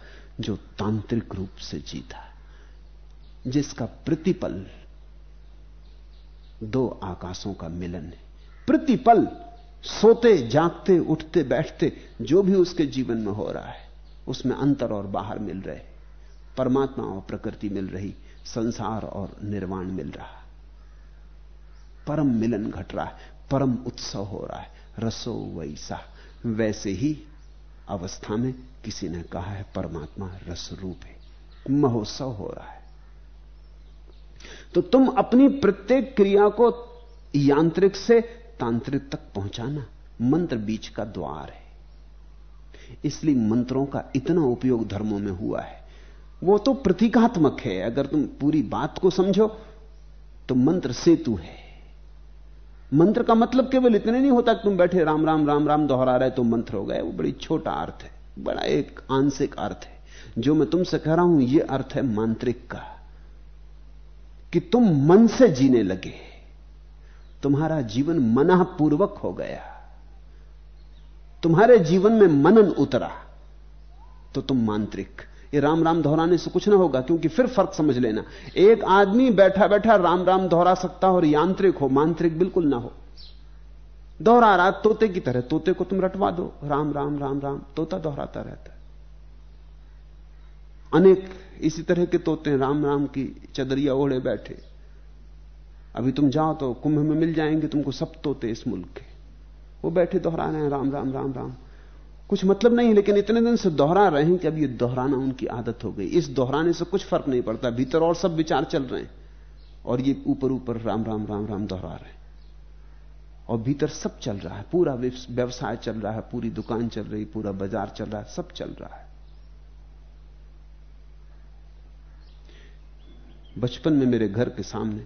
[SPEAKER 2] जो तांत्रिक रूप से जीता। जिसका प्रतिपल दो आकाशों का मिलन है। प्रतिपल सोते, जागते, उठते, बैठते, जो भी उसके जीवन में हो रहा है। उसमें अंतर और बाहर मिल रहे। परमात्मा और प्रकृति मिल रही, संसार और निर्वाण मिल रहा। परम मिलन घट रहा है, परम उत्सव हो रहा है। रसो वैसा। वैसे ही अवस्था में किसी ने कहा है, परमात्मा रस रूप है। महोत्सव हो रहा है। तो तुम अपनी प्रत्येक क्रिया को यांत्रिक से तांत्रिक तक पहुंचाना, मंत्र बीच का द्वार है। इसलिए मंत्रों का इतना उपयोग धर्मों में हुआ है। वो तो प्रतीकात्मक है। अगर तुम पूरी बात को समझो तो मंत्र सेतु है। मंत्र का मतलब केवल इतने नहीं होता कि तुम बैठे राम राम राम राम दोहरा रहे तो मंत्र हो गए वो बड़ी छोटा अर्थ है। बड़ा एक आंशिक अर्थ है। जो मैं तुमसे कह रहा हूँ यह अर्थ है मांत्रिक का। कि तुम मन से जीने लगे। तुम्हारा जीवन मनापूर्वक हो गया। तुम्हारे जीवन में मनन उतरा तो तुम मांत्रिक। ये राम राम दोहराने से कुछ ना होगा, क्योंकि फिर फ़र्क समझ लेना। एक आदमी बैठा बैठा राम राम दोहरा सकता हो और यांत्रिक हो, मांत्रिक बिल्कुल ना हो। दोहरा रहा, तोते की तरह, तोते को तुम रटवा दो। राम राम राम राम, तोता दोहराता रहता है। अनेक इसी तरह के तोते राम राम की चदरिया ओढ़े बैठे। अभी तुम जाओ तो कुंभ में मिल जाएँगे तुमको सब तोते इस मुल्क के। वो बैठे दोहरा रहे हैं, राम राम राम राम। कुछ मतलब नहीं लेकिन इतने दिन से दोहरा रहे हैं कि अब ये दोहराना उनकी आदत हो गई। इस दोहराने से कुछ फ़र्क नहीं पड़ता, भीतर और सब विचार चल रहे हैं। और ये ऊपर ऊपर, राम राम राम राम दोहरा रहे हैं। और भीतर सब चल रहा है, पूरा व्यवसाय चल रहा है, पूरी दुकान चल रही, पूरा बाज़ार चल रहा है, सब चल रहा है। बचपन में मेरे घर के सामने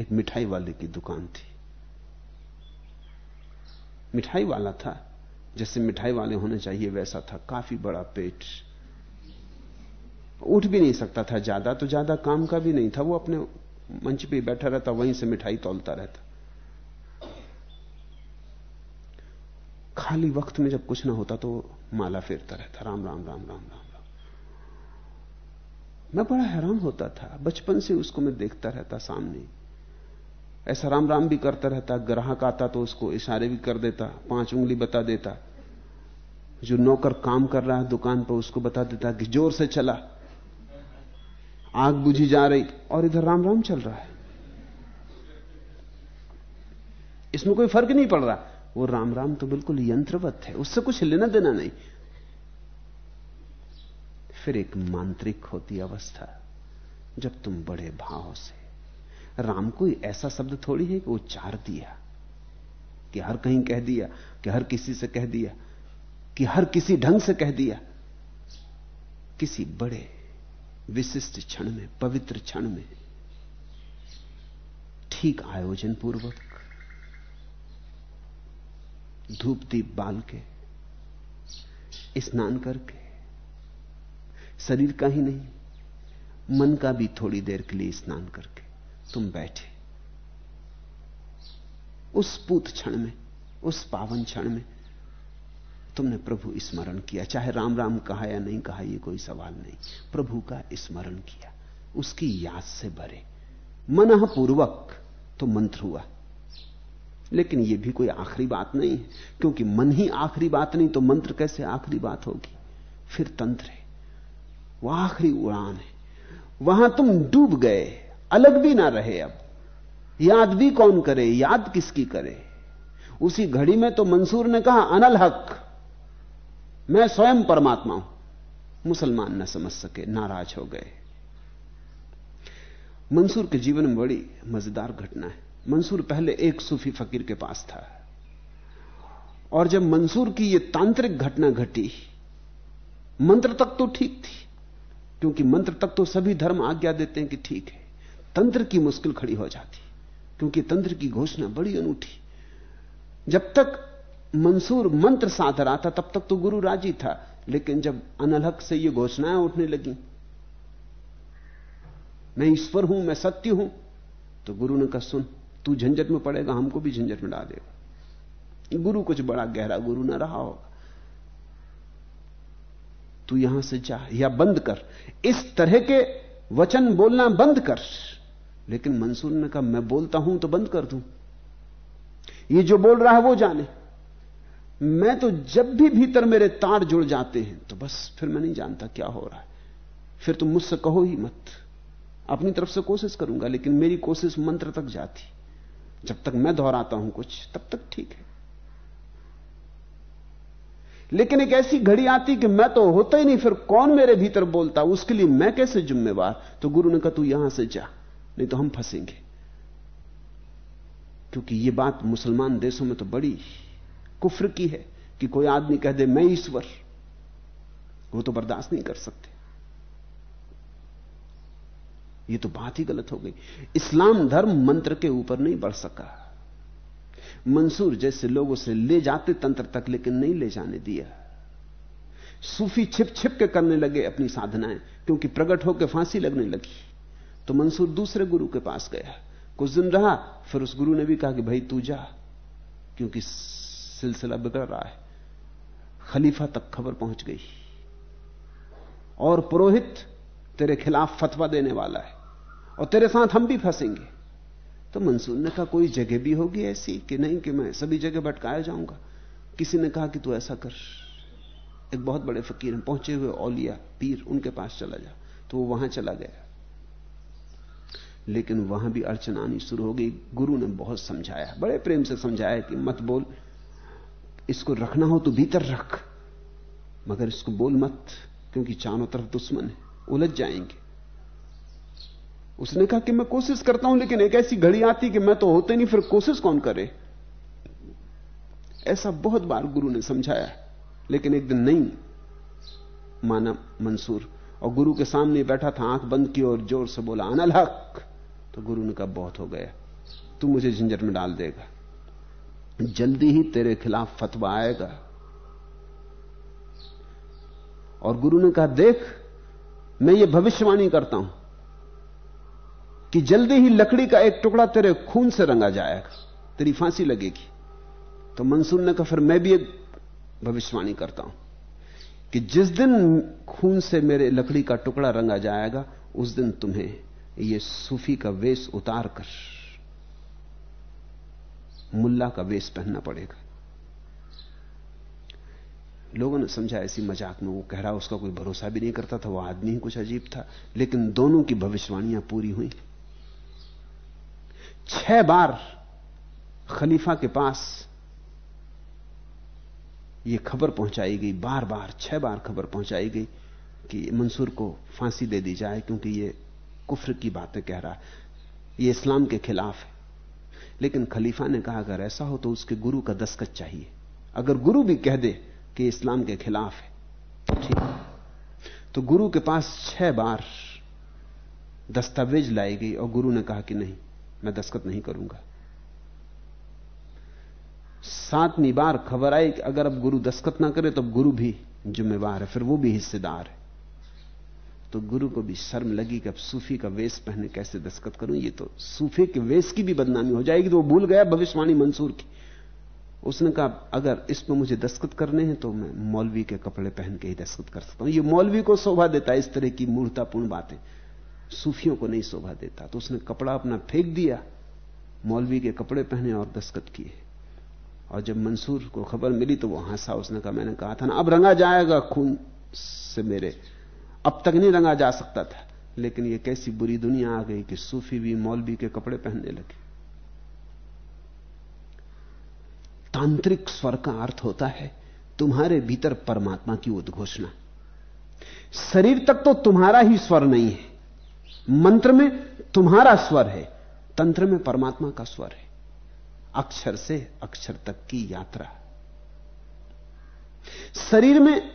[SPEAKER 2] एक मिठाई वाले की दुकान थी। मिठाई वाला था, जैसे मिठाई वाले होने चाहिए वैसा था, काफ़ी बड़ा पेट। उठ भी नहीं सकता था ज़्यादा तो ज़्यादा काम का भी नहीं था, वो अपने मंच पे बैठा रहता, वहीं से मिठाई तोलता रहता। खाली वक्त में जब कुछ ना होता तो माला फेरता रहता, राम राम राम राम राम राम। मैं बड़ा हैरान होता था, बचपन से उसको मैं देखता रहता सामने। ऐसा राम राम भी करता रहता, ग्राहक आता तो उसको इशारे भी कर देता, पाँच उंगली बता देता। जो नौकर काम कर रहा है दुकान पर उसको बता देता कि ज़ोर से चला। आग बुझी जा रही और इधर राम राम चल रहा है। इसमें कोई फ़र्क नहीं पड़ रहा। वो राम राम तो बिल्कुल यंत्रवत है, उससे कुछ लेना देना नहीं। फिर एक मांत्रिक होती अवस्था, जब तुम बड़े भाव से राम कोई ऐसा शब्द थोड़ी है कि उच्चार दिया। कि हर कहीं कह दिया, कि हर किसी से कह दिया, कि हर किसी ढंग से कह दिया। किसी बड़े, विशिष्ट क्षण में, पवित्र क्षण में, ठीक आयोजन पूर्वक धूप दीप बाल के, स्नान करके, शरीर का ही नहीं, मन का भी थोड़ी देर के लिए स्नान करके तुम बैठे। उस पूत क्षण में, उस पावन क्षण में तुमने प्रभु स्मरण किया, चाहे राम राम कहा या नहीं कहा यह कोई सवाल नहीं। प्रभु का स्मरण किया, उसकी याद से भरे। मन पूर्वक तो मंत्र हुआ। लेकिन यह भी कोई आखिरी बात नहीं है, क्योंकि मन ही आखिरी बात नहीं तो मंत्र कैसे आखिरी बात होगी? फिर तंत्र है। वह आखिरी उड़ान है। वहाँ तुम डूब गए। अलग भी ना रहे अब। याद भी कौन करे, याद किसकी करे? उसी घड़ी में तो मंसूर ने कहा, अनल हक। मैं स्वयं परमात्मा हूँ। मुसलमान न समझ सके, नाराज़ हो गए। मंसूर के जीवन में बड़ी मज़ेदार घटना है। मंसूर पहले एक सूफी फकीर के पास था। और जब मंसूर की यह तांत्रिक घटना घटी, मंत्र तक तो ठीक थी, क्योंकि मंत्र तक तो सभी धर्म आज्ञा देते हैं कि ठीक है। तंत्र की मुश्किल खड़ी हो जाती, क्योंकि तंत्र की घोषणा बड़ी अनूठी। जब तक मंसूर मंत्र साध रहा था, तब तक तो गुरु राज़ी था, लेकिन जब अनलहक से ये घोषणाएँ उठने लगी, मैं ईश्वर हूँ, मैं सत्य हूँ तो गुरु ने कहा, सुन, तू झंझट में पड़ेगा, हमको भी झंझट में डाल देगा। गुरु कुछ बड़ा गहरा गुरु ना रहा होगा। तू यहाँ से जा, या बंद कर। इस तरह के वचन बोलना बंद कर। लेकिन मंसूर ने कहा, मैं बोलता हूँ तो बंद कर दूँ। ये जो बोल रहा है वो जाने। मैं तो जब भी भीतर मेरे तार जुड़ जाते हैं तो बस फिर मैं नहीं जानता क्या हो रहा है। फिर तुम मुझसे कहो ही मत। अपनी तरफ़ से कोशिश करूँगा, लेकिन मेरी कोशिश मंत्र तक जाती। जब तक मैं दोहराता हूँ कुछ, तब तक ठीक है। लेकिन एक ऐसी घड़ी आती कि मैं तो होता ही नहीं, फिर कौन मेरे भीतर बोलता? उसके लिए मैं कैसे जिम्मेवार? तो गुरु ने कहा, तू यहाँ से जा। नहीं तो हम फंसेंगे। क्योंकि यह बात मुसलमान देशों में तो बड़ी कुफ्र की है कि कोई आदमी कह दे, मैं ईश्वर। वो तो बर्दाश्त नहीं कर सकते। ये तो बात ही गलत हो गई। इस्लाम धर्म मंत्र के ऊपर नहीं बढ़ सका। मंसूर जैसे लोग उसे ले जाते तंत्र तक, लेकिन नहीं ले जाने दिया। सूफी छिप छिप के करने लगे अपनी साधनाएँ, क्योंकि प्रकट होकर फांसी लगने लगी। तो मंसूर दूसरे गुरु के पास गया। कुछ दिन रहा, फिर उस गुरु ने भी कहा कि भाई तू जा, क्योंकि सिलसिला बिगड़ रहा है। खलीफा तक खबर पहुँच गई। और पुरोहित तेरे खिलाफ फतवा देने वाला है, और तेरे साथ हम भी फंसेंगे। तो मंसूर ने कहा, कोई जगह भी होगी ऐसी कि नहीं कि मैं सभी जगह भटकाया जाऊँगा? किसी ने कहा कि तू ऐसा कर। एक बहुत बड़े फकीर हैं, पहुँचे हुए औलिया, पीर, उनके पास चला जा। तो वो वहाँ चला गया। लेकिन वहाँ भी अड़चन आनी शुरू हो गई। गुरु ने बहुत समझाया। बड़े प्रेम से समझाया कि मत बोल। इसको रखना हो तो भीतर रख। मगर इसको बोल मत, क्योंकि चारों तरफ़ दुश्मन है। उलझ जाएँगे। उसने कहा कि मैं कोशिश करता हूँ, लेकिन एक ऐसी घड़ी आती कि मैं तो होते नहीं, फिर कोशिश कौन करे? ऐसा बहुत बार गुरु ने समझाया। लेकिन एक दिन नहीं, माना मंसूर, और गुरु के सामने बैठा था, आँख बंद की और ज़ोर से बोला अनल हक तो गुरु ने कहा बहुत हो गया। तू मुझे झंझट में डाल देगा। जल्दी ही तेरे खिलाफ फतवा आएगा। और गुरु ने कहा, देख, मैं ये भविष्यवाणी करता हूँ कि जल्दी ही लकड़ी का एक टुकड़ा तेरे खून से रंगा जाएगा, तेरी फांसी लगेगी। तो मंसूर ने कहा, फिर मैं भी एक भविष्यवाणी करता हूँ कि जिस दिन खून से मेरे लकड़ी का टुकड़ा रंगा जाएगा, उस दिन तुम्हें ये सूफी का वेश उतार कर, मुल्ला का वेश पहनना पड़ेगा। लोगों ने समझा ऐसी मज़ाक में, वो कह रहा, उसका कोई भरोसा भी नहीं करता था, वो आदमी ही कुछ अजीब था, लेकिन दोनों की भविष्यवाणियाँ पूरी हुई। छह बार खलीफा के पास ये खबर पहुंचाई गई बार बार छह बार खबर पहुंचाई गई कि मंसूर को फांसी दे दी जाए, क्योंकि ये कुफ्र की बातें कह रहा है। ये इस्लाम के खिलाफ है। लेकिन खलीफा ने कहा, अगर ऐसा हो तो उसके गुरु का दस्खत चाहिए। अगर गुरु भी कह दे कि इस्लाम के खिलाफ है तो ठीक तो गुरु के पास छह बार दस्तावेज़ लाई गई और गुरु ने कहा कि नहीं, मैं दस्खत नहीं करूँगा। सातवीं बार खबर आई कि अगर अब गुरु दस्खत ना करे तो गुरु भी जिम्मेवार है, फिर वो भी हिस्सेदार है। तो गुरु को भी शर्म लगी कि अब सूफी का वेश पहने कैसे दस्खत करूँ? ये तो सूफी के वेश की भी बदनामी हो जाएगी तो वो भूल गया भविष्यवाणी मंसूर की। उसने कहा, अगर इस पर मुझे दस्खत करने हैं तो मैं मौलवी के कपड़े पहन के ही दस्खत कर सकता हूँ। ये मौलवी को शोभा देता है, इस तरह की मूर्तापूर्ण बातें। सूफियों को नहीं शोभा देता। तो उसने कपड़ा अपना फेंक दिया, मौलवी के कपड़े पहने और दस्खत किए। और जब मंसूर को खबर मिली तो वो हंसा। उसने कहा, मैंने कहा था ना, अब रंगा जाएगा खून से मेरे अब तक नहीं रंगा जा सकता था। लेकिन यह कैसी बुरी दुनिया आ गई कि सूफी भी मौलवी के कपड़े पहनने लगे। तांत्रिक स्वर का अर्थ होता है तुम्हारे भीतर परमात्मा की उद्घोषणा। शरीर तक तो तुम्हारा ही स्वर नहीं है। मंत्र में तुम्हारा स्वर है, तंत्र में परमात्मा का स्वर है। अक्षर से अक्षर तक की यात्रा। शरीर में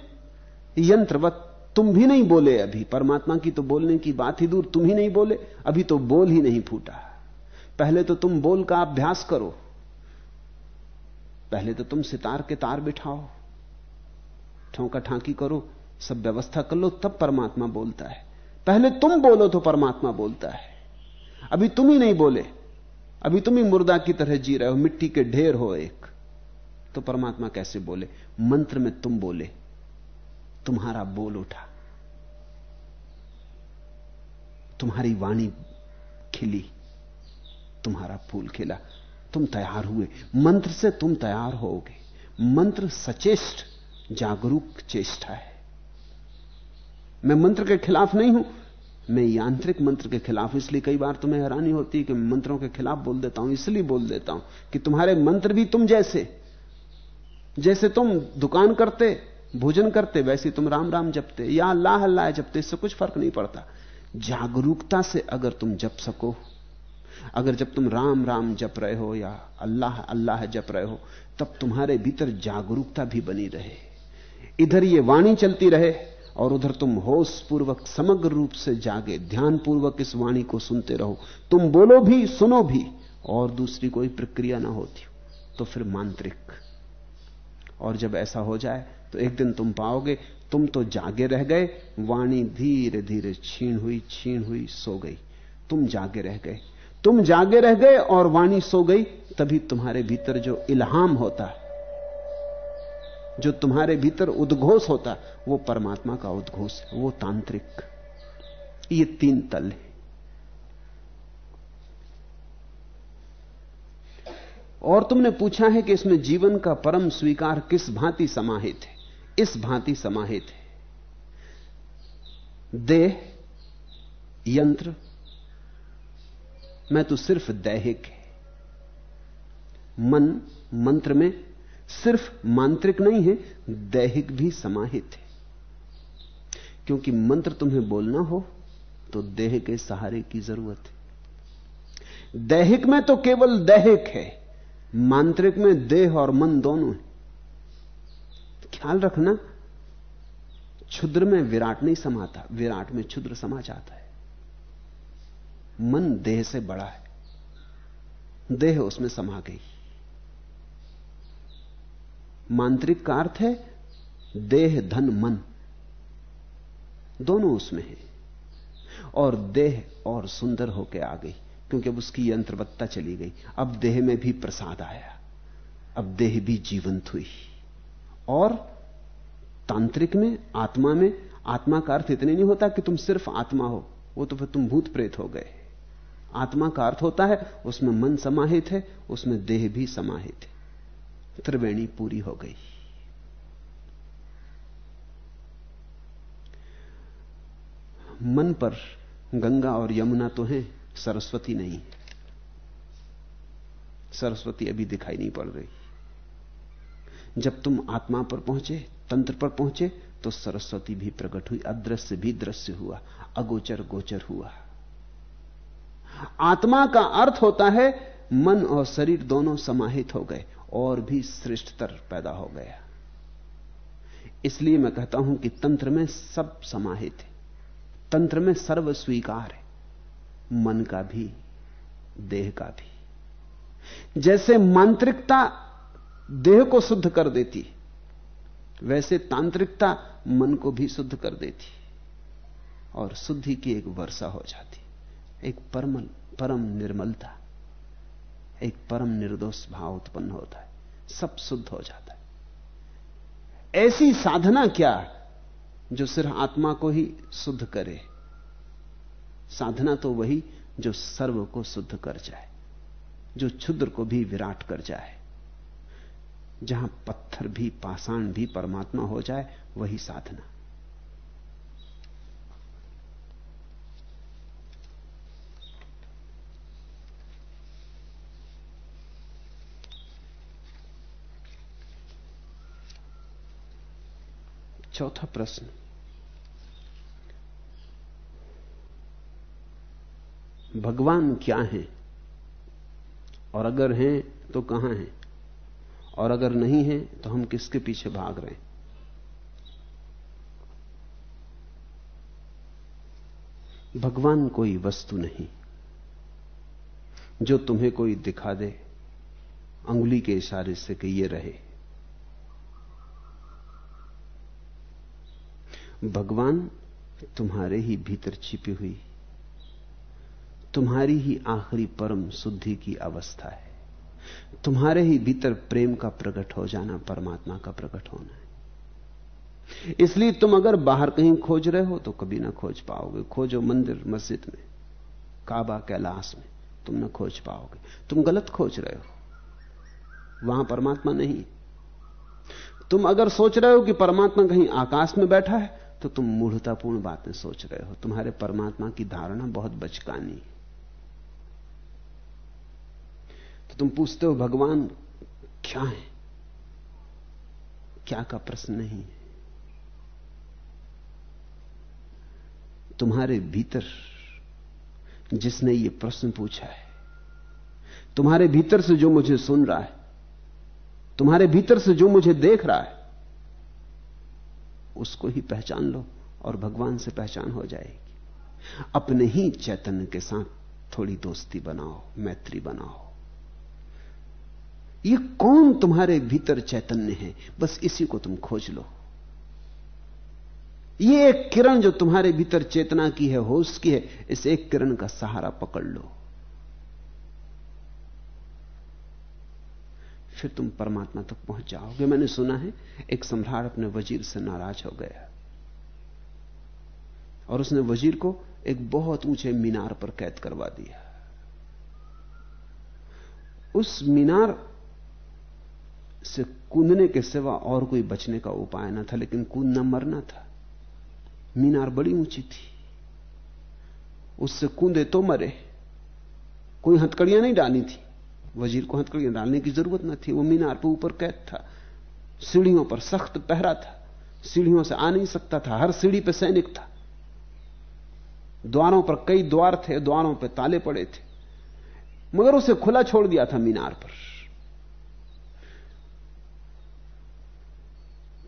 [SPEAKER 2] यंत्रवत तुम भी नहीं बोले अभी। परमात्मा की तो बोलने की बात ही दूर, तुम ही नहीं बोले, अभी तो बोल ही नहीं फूटा। पहले तो तुम बोल का अभ्यास करो। पहले तो तुम सितार के तार बिठाओ। ठोंका ठांकी करो, सब व्यवस्था कर लो, तब परमात्मा बोलता है। पहले तुम बोलो तो परमात्मा बोलता है। अभी तुम ही नहीं बोले। अभी तुम ही मुर्दा की तरह जी रहे हो, मिट्टी के ढेर हो एक। तो परमात्मा कैसे बोले? मंत्र में तुम बोले। तुम्हारा बोल उठा। तुम्हारी वाणी खिली, तुम्हारा फूल खिला। तुम तैयार हुए। मंत्र से तुम तैयार होगे। मंत्र सचेष्ट, जागरूक चेष्टा है। मैं मंत्र के खिलाफ नहीं हूँ। मैं यांत्रिक मंत्र के खिलाफ, इसलिए कई बार तुम्हें हैरानी होती है कि मंत्रों के खिलाफ बोल देता हूँ, इसलिए बोल देता हूँ कि तुम्हारे मंत्र भी तुम जैसे। जैसे तुम दुकान करते भोजन करते, वैसे तुम राम राम जपते, या अल्लाह अल्लाह जपते, इससे कुछ फ़र्क नहीं पड़ता। जागरूकता से अगर तुम जप सको, अगर जब तुम राम राम जप रहे हो या अल्लाह अल्लाह जप रहे हो, तब तुम्हारे भीतर जागरूकता भी बनी रहे। इधर ये वाणी चलती रहे, और उधर तुम होश पूर्वक समग्र रूप से जागे। ध्यान पूर्वक इस वाणी को सुनते रहो। तुम बोलो भी, सुनो भी, और दूसरी कोई प्रक्रिया ना होती। तो फिर मांत्रिक। और जब ऐसा हो जाए तो एक दिन तुम पाओगे, तुम तो जागे रह गए, वाणी धीरे धीरे छीण हुई छीण हुई, सो गई। तुम जागे रह गए। तुम जागे रह गए और वाणी सो गई, तभी तुम्हारे भीतर जो इल्हाम होता है जो तुम्हारे भीतर उद्घोष होता, वो परमात्मा का उद्घोष है, वो तांत्रिक। ये तीन तल है। और तुमने पूछा है कि इसमें जीवन का परम स्वीकार किस भांति समाहित है? इस भांति समाहित है। देह, यंत्र, मैं तो सिर्फ़ दैहिक है। मन, मंत्र में सिर्फ़ मांत्रिक नहीं है, दैहिक भी समाहित है। क्योंकि मंत्र तुम्हें बोलना हो तो देह के सहारे की ज़रूरत है। दैहिक में तो केवल दैहिक है, मांत्रिक में देह और मन दोनों है। ख्याल रखना, क्षुद्र में विराट नहीं समाता, विराट में क्षुद्र समा जाता है। मन देह से बड़ा है, देह उसमें समा गई। मांत्रिक का अर्थ है, देह, धन, मन, दोनों उसमें है। और देह और सुंदर होकर आ गई, क्योंकि अब उसकी यंत्रवत्ता चली गई। अब देह में भी प्रसाद आया, अब देह भी जीवंत हुई। और तांत्रिक में, आत्मा में, आत्मा का अर्थ इतने नहीं होता कि तुम सिर्फ़ आत्मा हो, वो तो फिर तुम भूत प्रेत हो गए। आत्मा का अर्थ होता है, उसमें मन समाहित है, उसमें देह भी समाहित है। त्रिवेणी पूरी हो गई। मन पर गंगा और यमुना तो है, सरस्वती नहीं। सरस्वती अभी दिखाई नहीं पड़ रही। जब तुम आत्मा पर पहुँचे, तंत्र पर पहुँचे तो सरस्वती भी प्रकट हुई, अदृश्य भी दृश्य हुआ, अगोचर गोचर हुआ। आत्मा का अर्थ होता है, मन और शरीर दोनों समाहित हो गए, और भी श्रेष्ठतर पैदा हो गया। इसलिए मैं कहता हूँ कि तंत्र में सब समाहित है। तंत्र में सर्व स्वीकार है। मन का भी, देह का भी। जैसे मांत्रिकता देह को शुद्ध कर देती। वैसे तांत्रिकता मन को भी शुद्ध कर देती और शुद्धि की एक वर्षा हो जाती। एक परम परम निर्मलता, एक परम निर्दोष भाव उत्पन्न होता है। सब शुद्ध हो जाता है। ऐसी साधना क्या जो सिर्फ़ आत्मा को ही शुद्ध करे? साधना तो वही जो सर्व को शुद्ध कर जाए, जो क्षुद्र को भी विराट कर जाए। जहाँ पत्थर भी, पाषाण भी परमात्मा हो जाए, वही साधना। चौथा प्रश्न। भगवान क्या हैं? और अगर हैं तो कहाँ हैं? और अगर नहीं है तो हम किसके पीछे भाग रहे हैं? भगवान कोई वस्तु नहीं, जो तुम्हें कोई दिखा दे अंगुली के इशारे से कि ये रहे। भगवान तुम्हारे ही भीतर छिपी हुई, तुम्हारी ही आखिरी परम शुद्धि की अवस्था है। तुम्हारे ही भीतर प्रेम का प्रकट हो जाना, परमात्मा का प्रकट होना है। इसलिए तुम अगर बाहर कहीं खोज रहे हो तो कभी ना खोज पाओगे। खोजो मंदिर, मस्जिद में, काबा, कैलाश में, तुम ना खोज पाओगे। तुम गलत खोज रहे हो। वहाँ परमात्मा नहीं। तुम अगर सोच रहे हो कि परमात्मा कहीं आकाश में बैठा है तो तुम मूढ़तापूर्ण बातें सोच रहे हो। तुम्हारे परमात्मा की धारणा बहुत बचकानी है तो तुम पूछते हो, भगवान, क्या है? क्या का प्रश्न नहीं है? तुम्हारे भीतर जिसने ये प्रश्न पूछा है, तुम्हारे भीतर से जो मुझे सुन रहा है, तुम्हारे भीतर से जो मुझे देख रहा है, उसको ही पहचान लो और भगवान से पहचान हो जाएगी। अपने ही चैतन्य के साथ थोड़ी दोस्ती बनाओ, मैत्री बनाओ। ये कौन तुम्हारे भीतर चैतन्य है? बस इसी को तुम खोज लो। ये एक किरण जो तुम्हारे भीतर चेतना की है, होश की है, इस एक किरण का सहारा पकड़ लो। फिर तुम परमात्मा तक पहुँच जाओगे मैंने सुना है, एक सम्राट अपने वज़ीर से नाराज़ हो गया। और उसने वज़ीर को एक बहुत ऊँचे मीनार पर कैद करवा दिया। उस मीनार से कूदने के सिवा और कोई बचने का उपाय ना था, लेकिन कूदना मरना था। मीनार बड़ी ऊँची थी। उससे कूदे तो मरे। कोई हथकड़ियाँ नहीं डाली थी। वज़ीर को हथकड़ियाँ डालने की ज़रूरत न थी। वो मीनार पर ऊपर कैद था। सीढ़ियों पर सख्त पहरा था। सीढ़ियों से आ नहीं सकता था। हर सीढ़ी पर सैनिक था। द्वारों पर कई द्वार थे। द्वारों पर ताले पड़े थे। मगर उसे खुला छोड़ दिया था मीनार पर।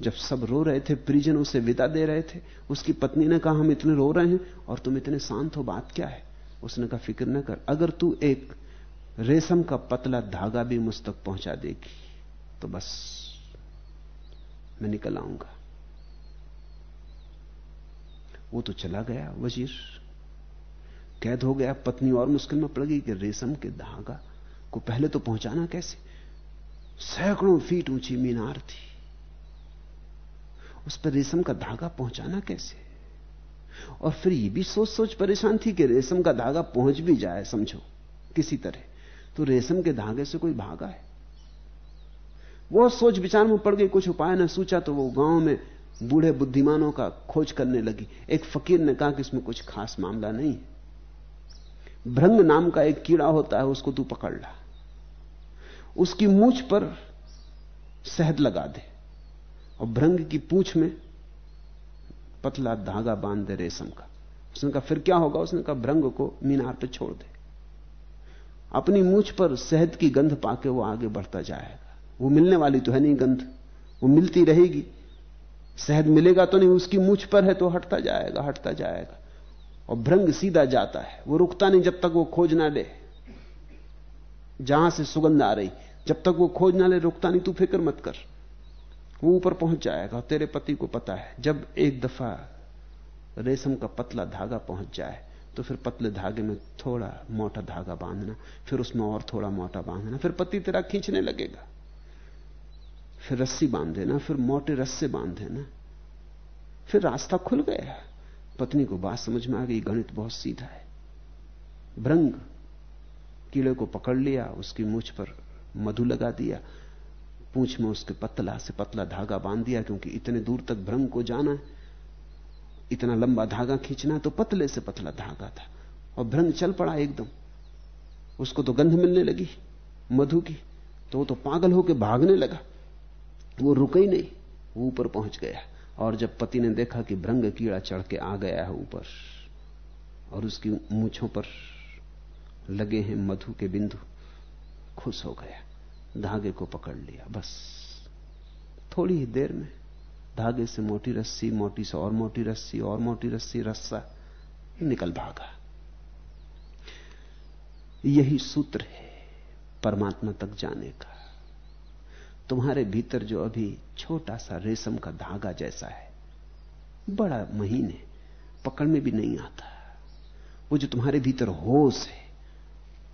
[SPEAKER 2] जब सब रो रहे थे, परिजन उसे विदा दे रहे थे, उसकी पत्नी ने कहा, हम इतने रो रहे हैं और तुम इतने शांत हो, बात क्या है? उसने कहा, फ़िक्र न कर, अगर तू एक रेशम का पतला धागा भी मुझ तक पहुँचा देगी तो बस मैं निकल आऊँगा। वो तो चला गया, वज़ीर। कैद हो गया, पत्नी और मुश्किल में पड़ गई कि रेशम के धागा को पहले तो पहुंचाना कैसे? सैकड़ों फीट ऊँची मीनार थी। उस पर रेशम का धागा पहुंचाना कैसे? और फिर ये भी सोच सोच परेशान थी कि रेशम का धागा पहुँच भी जाए, समझो, किसी तरह। तो रेशम के धागे से कोई भागा है? वो सोच विचार में पड़ गई, कुछ उपाय न सोचा तो वो गाँव में बूढ़े बुद्धिमानों का खोज करने लगी। एक फकीर ने कहा कि इसमें कुछ खास मामला नहीं भ्रंग नाम का एक कीड़ा होता है, उसको तू पकड़ ला। उसकी मूछ पर शहद लगा दे। और भ्रंग की पूछ में पतला धागा बाँध दे रेशम का। उसने कहा, फिर क्या होगा? उसने कहा, भ्रंग को मीनार पर छोड़ दे। अपनी मूछ पर शहद की गंध पाके वो आगे बढ़ता जाएगा। वो मिलने वाली तो है नहीं गंध। वो मिलती रहेगी। शहद मिलेगा तो नहीं, उसकी मूछ पर है तो हटता जाएगा हटता जाएगा। और भ्रंग सीधा जाता है। वो रुकता नहीं जब तक वो खोज ना ले। जहाँ से सुगंध आ रही, जब तक वो खोज ना ले, रुकता नहीं, तू फ़िक्र मत कर। वो ऊपर पहुँच जाएगा तेरे पति को पता है। जब एक दफ़ा रेशम का पतला धागा पहुँच जाए तो फिर पतले धागे में थोड़ा मोटा धागा बांधना, फिर उसमें और थोड़ा मोटा बांधना, फिर पति तेरा खींचने लगेगा। फिर रस्सी बाँध देना, फिर मोटे रस्से बाँध देना। फिर रास्ता खुल गया। पत्नी को बात समझ में आ गई, गणित बहुत सीधा है। भ्रंग, कीड़े को पकड़ लिया, उसकी मुछ पर मधु लगा दिया पूछ में उसके पतला से पतला धागा बाँध दिया, क्योंकि इतने दूर तक भ्रम को जाना है। इतना लंबा धागा खींचना तो पतले से पतला धागा था, और भ्रंग चल पड़ा एकदम। उसको तो गंध मिलने लगी, मधु की तो वो तो पागल होकर भागने लगा। वो रुके ही नहीं, वो ऊपर पहुँच गया, और जब पति ने देखा कि भ्रंग कीड़ा चढ़ के आ गया है ऊपर, और उसकी मूछों पर लगे हैं मधु के बिंदु, खुश हो गया। धागे को पकड़ लिया, बस। थोड़ी ही देर में धागे से मोटी रस्सी, मोटी से और मोटी रस्सी, और मोटी रस्सी, रस्सा निकल भागा। यही सूत्र है परमात्मा तक जाने का। तुम्हारे भीतर जो अभी छोटा सा रेशम का धागा जैसा है, बड़ा महीन है, पकड़ में भी नहीं आता। वो जो तुम्हारे भीतर होश है,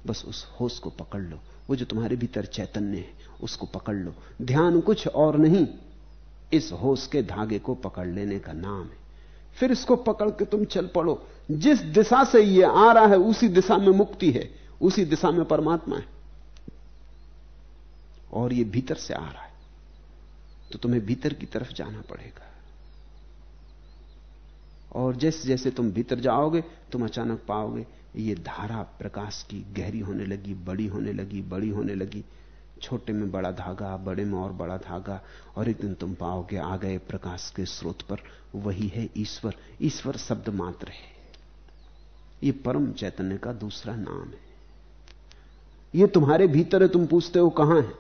[SPEAKER 2] बस उस होश को पकड़ लो। वो जो तुम्हारे भीतर चैतन्य है, उसको पकड़ लो। ध्यान कुछ और नहीं, इस होश के धागे को पकड़ लेने का नाम है। फिर इसको पकड़ के तुम चल पड़ो। जिस दिशा से ये आ रहा है, उसी दिशा में मुक्ति है, उसी दिशा में परमात्मा है। और ये भीतर से आ रहा है तो तुम्हें भीतर की तरफ़ जाना पड़ेगा। और जैसे जैसे तुम भीतर जाओगे, तुम अचानक पाओगे ये धारा प्रकाश की गहरी होने लगी, बड़ी होने लगी, बड़ी होने लगी। छोटे में बड़ा धागा, बड़े में और बड़ा धागा, और एक दिन तुम पाओगे आ गए प्रकाश के स्रोत पर। वही है ईश्वर। ईश्वर शब्द मात्र है। ये परम चैतन्य का दूसरा नाम है। ये तुम्हारे भीतर है, तुम पूछते हो कहाँ है?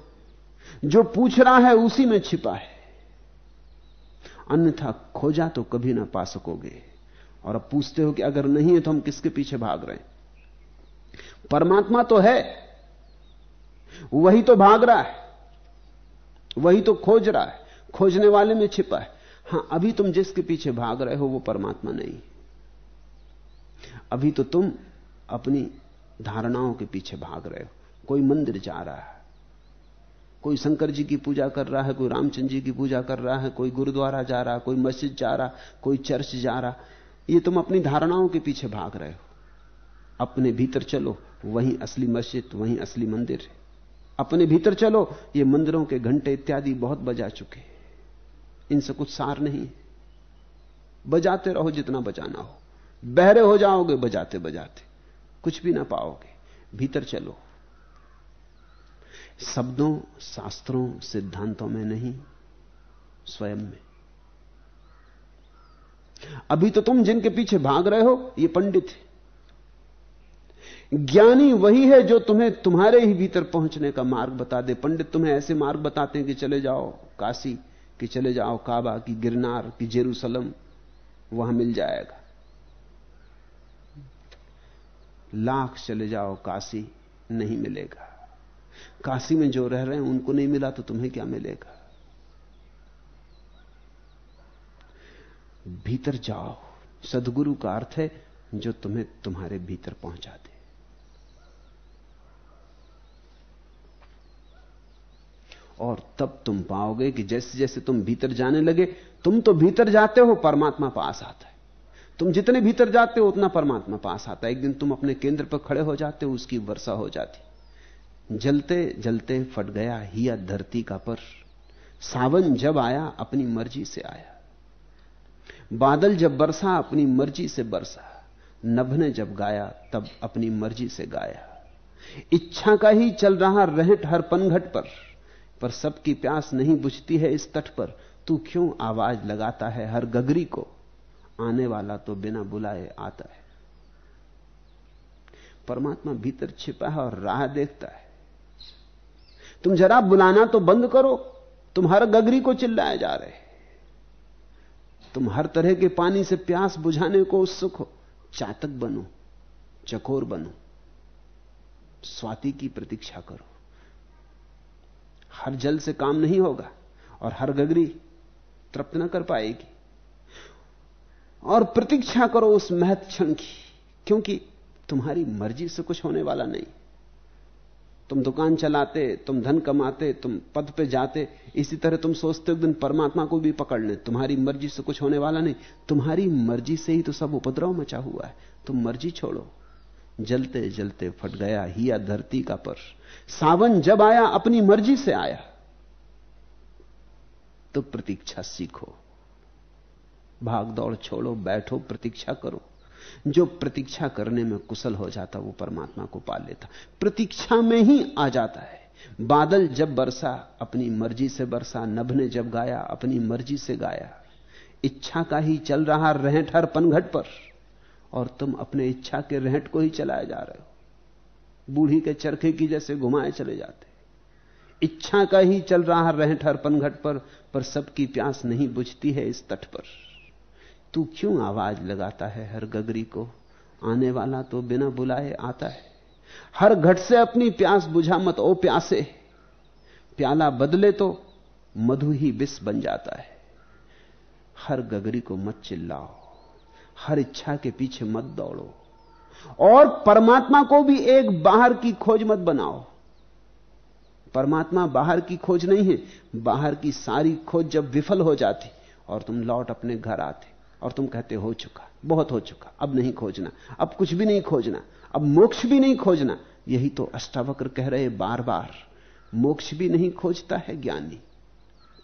[SPEAKER 2] जो पूछ रहा है, उसी में छिपा है। अन्यथा खोजा तो कभी ना पा सकोगे। और अब पूछते हो कि अगर नहीं है तो हम किसके पीछे भाग रहे हैं? परमात्मा तो है। वही तो भाग रहा है। वही तो खोज रहा है। खोजने वाले में छिपा है। हाँ, अभी तुम जिसके पीछे भाग रहे हो वो परमात्मा नहीं। अभी तो तुम अपनी धारणाओं के पीछे भाग रहे हो। कोई मंदिर जा रहा है। कोई शंकर जी की पूजा कर रहा है, कोई रामचंद्र जी की पूजा कर रहा है, कोई गुरुद्वारा जा रहा कोई मस्जिद जा रहा, कोई चर्च जा रहा। ये तुम अपनी धारणाओं के पीछे भाग रहे हो। अपने भीतर चलो, वहीं असली मस्जिद, वहीं असली मंदिर। अपने भीतर चलो, ये मंदिरों के घंटे इत्यादि बहुत बजा चुके इनसे कुछ सार नहीं बजाते रहो जितना बजाना हो। बहरे हो जाओगे बजाते बजाते। कुछ भी ना पाओगे। भीतर चलो। शब्दों, शास्त्रों, सिद्धांतों में नहीं, स्वयं में। अभी तो तुम जिनके पीछे भाग रहे हो, ये पंडित है। ज्ञानी वही है जो तुम्हें तुम्हारे ही भीतर पहुँचने का मार्ग बता दे। पंडित तुम्हें ऐसे मार्ग बताते हैं कि चले जाओ, काशी, कि चले जाओ, काबा, की गिरनार, की जेरूसलम, वहाँ मिल जाएगा। लाख चले जाओ, काशी नहीं मिलेगा। काशी में जो रह रहे हैं, उनको नहीं मिला तो तुम्हें क्या मिलेगा? भीतर जाओ। सदगुरु का अर्थ है जो तुम्हें तुम्हारे भीतर पहुँचा दे। और तब तुम पाओगे कि जैसे जैसे तुम भीतर जाने लगे, तुम तो भीतर जाते हो, परमात्मा पास आता है। तुम जितने भीतर जाते हो, उतना परमात्मा पास आता है। एक दिन तुम अपने केंद्र पर खड़े हो जाते हो, उसकी वर्षा हो जाती। जलते जलते फट गया, हिया धरती का पर। सावन जब आया, अपनी मर्ज़ी से आया। बादल जब बरसा, अपनी मर्ज़ी से बरसा। नभ ने जब गाया, तब अपनी मर्ज़ी से गाया। इच्छा का ही चल रहा रहट हर पनघट पर पर सबकी प्यास नहीं बुझती है इस तट पर। तू क्यों आवाज़ लगाता है हर गगरी को? आने वाला तो बिना बुलाए आता है। परमात्मा भीतर छिपा है और राह देखता है। तुम जरा बुलाना तो बंद करो, तुम हर गगरी को चिल्लाए जा रहे तुम हर तरह के पानी से प्यास बुझाने को उत्सुक हो। चातक बनो, चकोर बनो, स्वाति की प्रतीक्षा करो। हर जल से काम नहीं होगा और हर गगरी तृप्त न कर पाएगी। और प्रतीक्षा करो उस महत क्षण की, क्योंकि तुम्हारी मर्ज़ी से कुछ होने वाला नहीं। तुम दुकान चलाते, तुम धन कमाते, तुम पद पे जाते, इसी तरह तुम सोचते हो दिन परमात्मा को भी पकड़ ले। तुम्हारी मर्ज़ी से कुछ होने वाला नहीं। तुम्हारी मर्ज़ी से ही तो सब उपद्रव मचा हुआ है। तुम मर्ज़ी छोड़ो। जलते जलते फट गया हिया धरती का पर। सावन जब आया, अपनी मर्ज़ी से आया। तो प्रतीक्षा सीखो। भाग दौड़ छोड़ो, बैठो, प्रतीक्षा करो। जो प्रतीक्षा करने में कुशल हो जाता, वो परमात्मा को पा लेता। प्रतीक्षा में ही आ जाता है। बादल जब बरसा, अपनी मर्ज़ी से बरसा नभ ने जब गाया, अपनी मर्ज़ी से गाया। इच्छा का ही चल रहा रहट हर पनघट पर, और तुम अपने इच्छा के रहट को ही चलाए जा रहे हो। बूढ़ी के चरखे की जैसे घुमाए चले जाते। इच्छा का ही चल रहा रहट हर पनघट पर पर सबकी प्यास नहीं बुझती है इस तट पर। तू क्यों आवाज़ लगाता है हर गगरी को? आने वाला तो बिना बुलाए आता है। हर घट से अपनी प्यास बुझा मत, ओ प्यासे। प्याला बदले तो मधु ही विष बन जाता है। हर गगरी को मत चिल्लाओ। हर इच्छा के पीछे मत दौड़ो। और परमात्मा को भी एक बाहर की खोज मत बनाओ। परमात्मा बाहर की खोज नहीं है, बाहर की सारी खोज जब विफल हो जाती और तुम लौट अपने घर आते। और तुम कहते हो चुका, बहुत हो चुका, अब नहीं खोजना, अब कुछ भी नहीं खोजना, अब मोक्ष भी नहीं खोजना। यही तो अष्टावक्र कह रहे बार बार मोक्ष भी नहीं खोजता है ज्ञानी,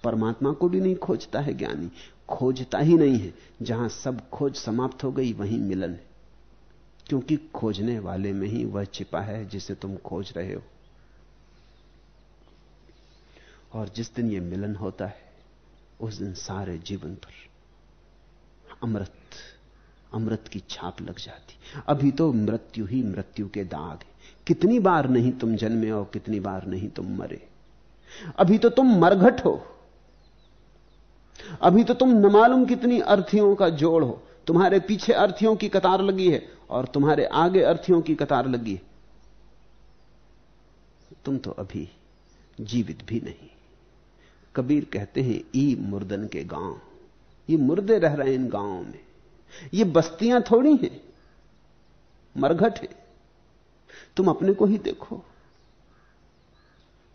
[SPEAKER 2] परमात्मा को भी नहीं खोजता है ज्ञानी, खोजता ही नहीं है। जहाँ सब खोज समाप्त हो गई, वहीं मिलन है। क्योंकि खोजने वाले में ही वह छिपा है जिसे तुम खोज रहे हो। और जिस दिन यह मिलन होता है, उस दिन सारे जीवन पर अमृत अमृत की छाप लग जाती। अभी तो मृत्यु ही मृत्यु के दाग है। कितनी बार नहीं तुम जन्मे और कितनी बार नहीं तुम मरे। अभी तो तुम मरघट हो। अभी तो तुम न मालूम कितनी अर्थियों का जोड़ हो। तुम्हारे पीछे अर्थियों की कतार लगी है और तुम्हारे आगे अर्थियों की कतार लगी है। तुम तो अभी जीवित भी नहीं। कबीर कहते हैं, ई मुर्दन के गाँव। ये मुर्दे रह रहे हैं इन गाँवों में। ये बस्तियाँ थोड़ी हैं, मरघट है। तुम अपने को ही देखो।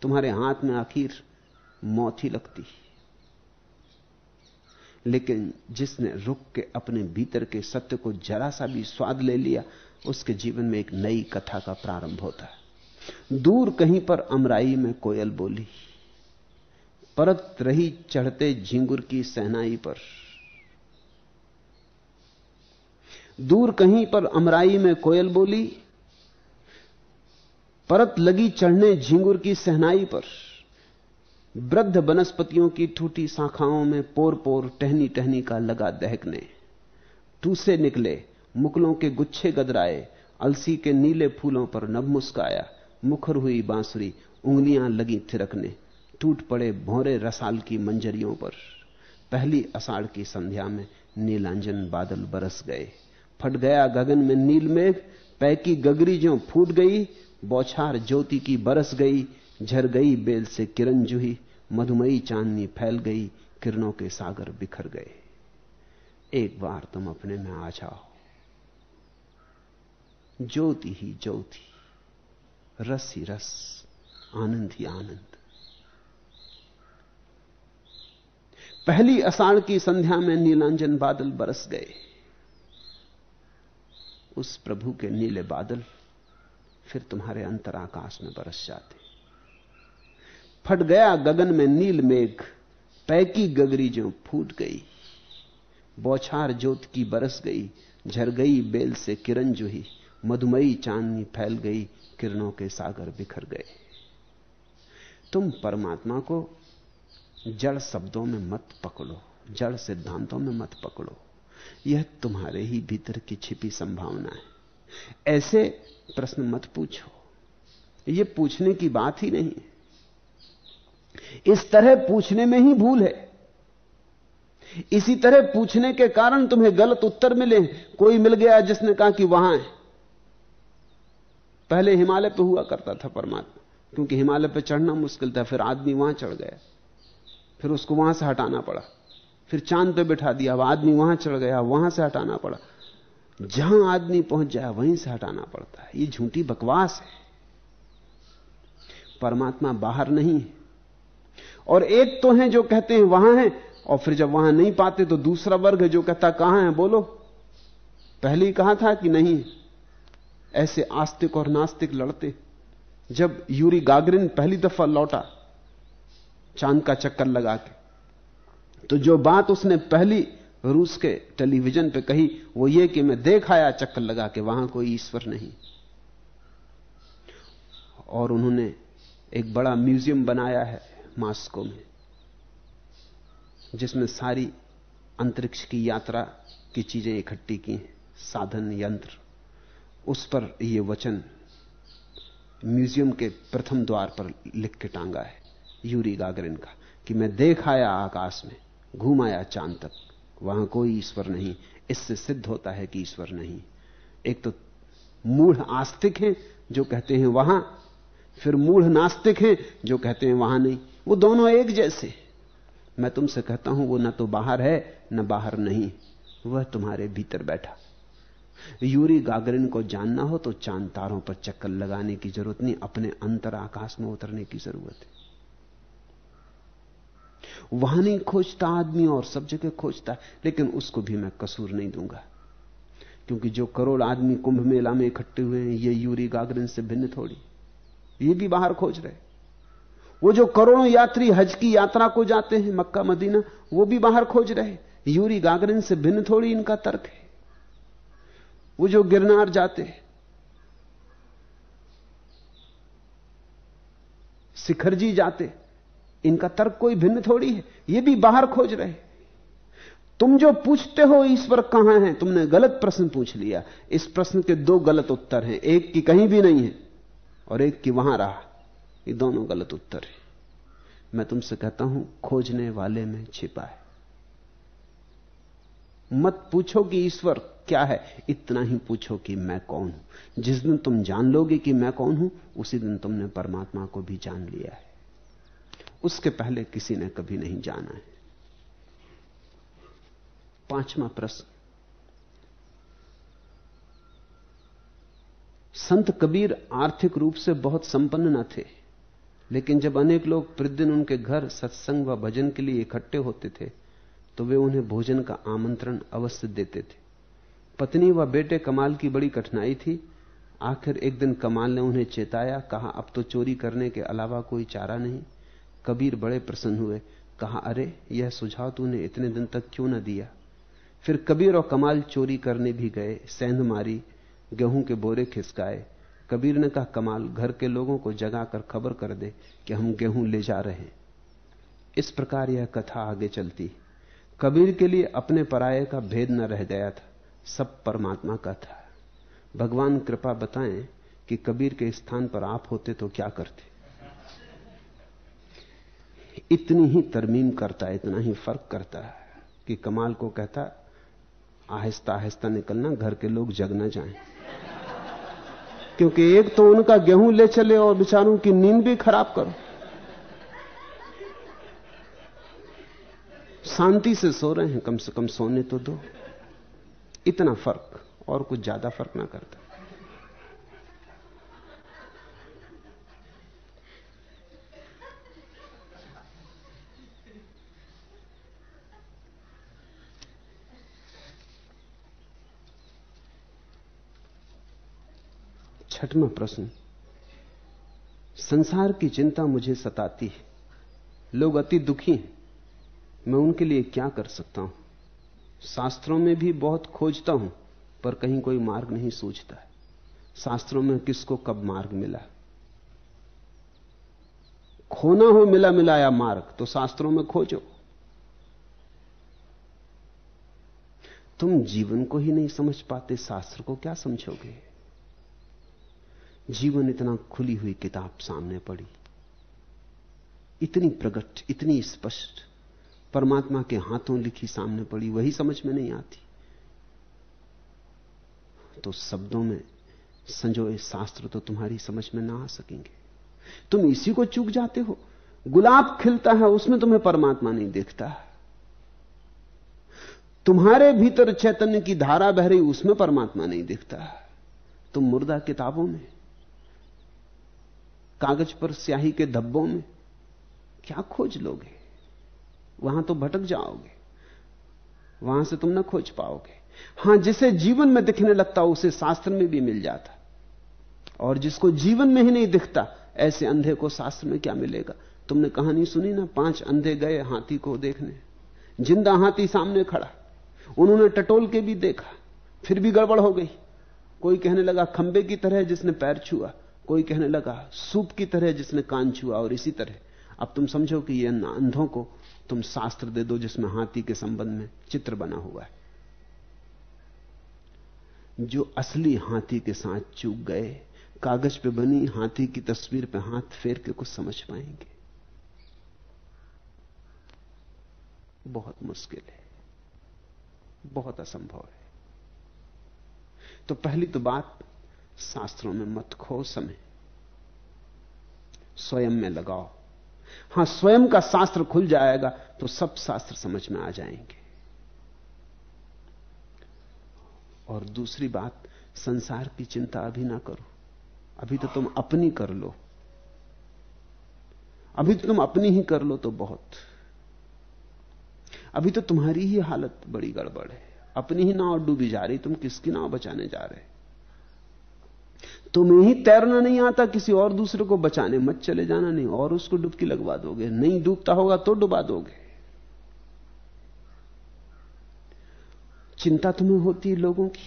[SPEAKER 2] तुम्हारे हाथ में आखिर मौत ही लगती है। लेकिन जिसने रुक के अपने भीतर के सत्य को जरा सा भी स्वाद ले लिया, उसके जीवन में एक नई कथा का प्रारंभ होता है। दूर कहीं पर अमराई में कोयल बोली परत रही चढ़ते झिंगुर की सहनाई पर। दूर कहीं पर अमराई में कोयल बोली, परत लगी चढ़ने झिंगुर की सहनाई पर। वृद्ध वनस्पतियों की टूटी शाखाओं में पोर पोर टहनी टहनी का लगा दहकने। टूसे निकले, मुकलों के गुच्छे गदराए, अलसी के नीले फूलों पर नब मुस्काया, मुखर हुई बांसुरी, उंगलियाँ लगी थिरकने। टूट पड़े भोरे रसाल की मंजरियों पर। पहली अषाढ़ की संध्या में नीलांजन बादल बरस गए। फट गया गगन में नील मेघ पैकी गगरी जो फूट गई, बौछार ज्योति की बरस गई, झर गई बेल से किरण जुही, मधुमयी चांदनी फैल गई, किरणों के सागर बिखर गए। एक बार तुम अपने में आ जाओ। ज्योति ही ज्योति, रस ही रस, आनंद ही आनंद। पहली अषाढ़ की संध्या में नीलांजन बादल बरस गए। उस प्रभु के नीले बादल फिर तुम्हारे अंतराकाश में बरस जाते। फट गया गगन में नील मेघ, पैकी गगरी जो फूट गई। बौछार ज्योत की बरस गई, झर गई बेल से किरण जुही, मधुमयी चांदनी फैल गई, किरणों के सागर बिखर गए। तुम परमात्मा को जड़ शब्दों में मत पकड़ो, जड़ सिद्धांतों में मत पकड़ो। यह तुम्हारे ही भीतर की छिपी संभावना है। ऐसे प्रश्न मत पूछो। यह पूछने की बात ही नहीं इस तरह पूछने में ही भूल है। इसी तरह पूछने के कारण तुम्हें गलत उत्तर मिले कोई मिल गया जिसने कहा कि वहाँ है। पहले हिमालय पे हुआ करता था परमात्मा। क्योंकि हिमालय पे चढ़ना मुश्किल था, फिर आदमी वहाँ चढ़ गया। फिर उसको वहाँ से हटाना पड़ा। फिर चाँद पे बिठा दिया, अब आदमी वहाँ चढ़ गया वहाँ से हटाना पड़ा। जहाँ आदमी पहुँच जाए, वहीं से हटाना पड़ता है। ये झूठी बकवास है। परमात्मा बाहर नहीं है। और एक तो है जो कहते हैं वहाँ है, और फिर जब वहाँ नहीं पाते तो दूसरा वर्ग है जो कहता कहाँ है, बोलो। पहले ही कहा था कि नहीं, ऐसे आस्तिक और नास्तिक लड़ते। जब यूरी गागरिन पहली दफ़ा लौटा चाँद का चक्कर लगा के। तो जो बात उसने पहली रूस के टेलीविज़न पे कही, वो ये कि मैं देख आया चक्कर लगा के, वहाँ कोई ईश्वर नहीं। और उन्होंने एक बड़ा म्यूज़ियम बनाया है मास्को में, जिसमें सारी अंतरिक्ष की यात्रा की चीज़ें इकट्ठी की साधन, यंत्र। उस पर यह वचन म्यूज़ियम के प्रथम द्वार पर लिख के टांगा है। यूरी गागरिन का, कि मैं देख आया आकाश में, घूम आया चाँद तक। वहाँ कोई ईश्वर नहीं, इससे सिद्ध होता है कि ईश्वर नहीं। एक तो मूढ़ आस्तिक हैं जो कहते हैं वहाँ, फिर मूढ़ नास्तिक हैं जो कहते हैं वहाँ नहीं। वो दोनों एक जैसे। मैं तुमसे कहता हूँ, वो ना तो बाहर है, ना बाहर नहीं, वह तुम्हारे भीतर बैठा। यूरी गागरिन को जानना हो तो चाँद तारों पर चक्कर लगाने की ज़रूरत नहीं, अपने अंतर आकाश में उतरने की ज़रूरत है। वहाँ नहीं खोजता आदमी और सब जगह खोजता लेकिन उसको भी मैं कसूर नहीं दूँगा। क्योंकि जो करोड़ आदमी कुंभ मेला में इकट्ठे हुए हैं, ये यूरी गागरिन से भिन्न थोड़ी। ये भी बाहर खोज रहे वो जो करोड़ों यात्री हज की यात्रा को जाते हैं, मक्का, मदीना, वो भी बाहर खोज रहे यूरी गागरिन से भिन्न थोड़ी इनका तर्क है। वो जो गिरनार जाते हैं शिखर जी जाते इनका तर्क कोई भिन्न थोड़ी है, ये भी बाहर खोज रहे तुम जो पूछते हो ईश्वर कहाँ है, तुमने गलत प्रश्न पूछ लिया। इस प्रश्न के दो गलत उत्तर हैं, एक की कहीं भी नहीं है और एक की वहाँ रहा। ये दोनों गलत उत्तर है। मैं तुमसे कहता हूँ, खोजने वाले में छिपा है। मत पूछो कि ईश्वर क्या है, इतना ही पूछो कि मैं कौन हूँ। जिस दिन तुम जान लोगे कि मैं कौन हूँ, उसी दिन तुमने परमात्मा को भी जान लिया है। उसके पहले किसी ने कभी नहीं जाना है। पांचवा प्रश्न। संत कबीर आर्थिक रूप से बहुत संपन्न न थे, लेकिन जब अनेक लोग प्रतिदिन उनके घर सत्संग व भजन के लिए इकट्ठे होते थे तो वे उन्हें भोजन का आमंत्रण अवश्य देते थे। पत्नी व बेटे कमाल की बड़ी कठिनाई थी। आखिर एक दिन कमाल ने उन्हें चेताया, कहा, अब तो चोरी करने के अलावा कोई चारा नहीं। कबीर बड़े प्रसन्न हुए, कहा, अरे, यह सुझाव तूने इतने दिन तक क्यों न दिया? फिर कबीर और कमाल चोरी करने भी गए, सेंध मारी, गेहूँ के बोरे खिसकाए। कबीर ने कहा, कमाल, घर के लोगों को जगाकर खबर कर दे कि हम गेहूँ ले जा रहे हैं। इस प्रकार यह कथा आगे चलती। कबीर के लिए अपने पराये का भेद न रह गया था, सब परमात्मा का था। भगवान, कृपा बताएँ कि कबीर के स्थान पर आप होते तो क्या करते? इतनी ही तरमीम करता है, इतना ही फ़र्क करता है कि कमाल को कहता, आहिस्ता आहिस्ता निकलना, घर के लोग जग न जाएँ। क्योंकि एक तो उनका गेहूँ ले चले और बेचारों की नींद भी खराब करो। शांति से सो रहे हैं, कम से कम सोने तो दो। इतना फ़र्क और कुछ ज़्यादा फ़र्क ना करता। छठवा प्रश्न। संसार की चिंता मुझे सताती है। लोग अति दुखी हैं। मैं उनके लिए क्या कर सकता हूँ? शास्त्रों में भी बहुत खोजता हूँ, पर कहीं कोई मार्ग नहीं सूझता है। शास्त्रों में किसको कब मार्ग मिला? खोना हो मिला मिलाया मार्ग तो शास्त्रों में खोजो। तुम जीवन को ही नहीं समझ पाते, शास्त्र को क्या समझोगे? जीवन इतना खुली हुई किताब सामने पड़ी। इतनी प्रकट इतनी स्पष्ट, परमात्मा के हाथों लिखी सामने पड़ी, वही समझ में नहीं आती। तो शब्दों में संजोए शास्त्र तो तुम्हारी समझ में ना आ सकेंगे। तुम इसी को चूक जाते हो। गुलाब खिलता है, उसमें तुम्हें परमात्मा नहीं देखता। तुम्हारे भीतर चैतन्य की धारा बह रही उसमें परमात्मा नहीं दिखता। तुम मुर्दा किताबों में कागज़ पर स्याही के धब्बों में? क्या खोज लोगे? वहाँ तो भटक जाओगे। वहाँ से तुम ना खोज पाओगे। हाँ, जिसे जीवन में दिखने लगता, उसे शास्त्र में भी मिल जाता। और जिसको जीवन में ही नहीं दिखता, ऐसे अंधे को शास्त्र में क्या मिलेगा? तुमने कहानी सुनी ना? पाँच अंधे गए हाथी को देखने। ज़िंदा हाथी सामने खड़ा। उन्होंने टटोल के भी देखा। फिर भी गड़बड़ हो गई। कोई कहने लगा, खंबे की तरह जिसने पैर छुआ। कोई कहने लगा, सूप की तरह जिसने कान छुआ और इसी तरह। अब तुम समझो कि ये अंधों को तुम शास्त्र दे दो जिसमें हाथी के संबंध में चित्र बना हुआ है। जो असली हाथी के साथ चूक गए, कागज़ पे बनी हाथी की तस्वीर पे हाथ फेर के कुछ समझ पाएँगे। बहुत मुश्किल है। बहुत असंभव है। तो पहली तो बात शास्त्रों में मत खो समय। स्वयं में लगाओ। हाँ, स्वयं का शास्त्र खुल जाएगा तो सब शास्त्र समझ में आ जाएँगे। और दूसरी बात, संसार की चिंता अभी ना करो। अभी तो तुम अपनी कर लो। अभी तो तुम अपनी ही कर लो तो बहुत। अभी तो तुम्हारी ही हालत बड़ी गड़बड़ है। अपनी ही नाव डूबी जा रही, तुम किसकी नाव बचाने जा रहे? तुम्हें ही तैरना नहीं आता, किसी और दूसरे को बचाने मत चले जाना, नहीं, और उसको डुबकी लगवा दोगे। नहीं डूबता होगा तो डुबा दोगे। चिंता तुम्हें होती है लोगों की।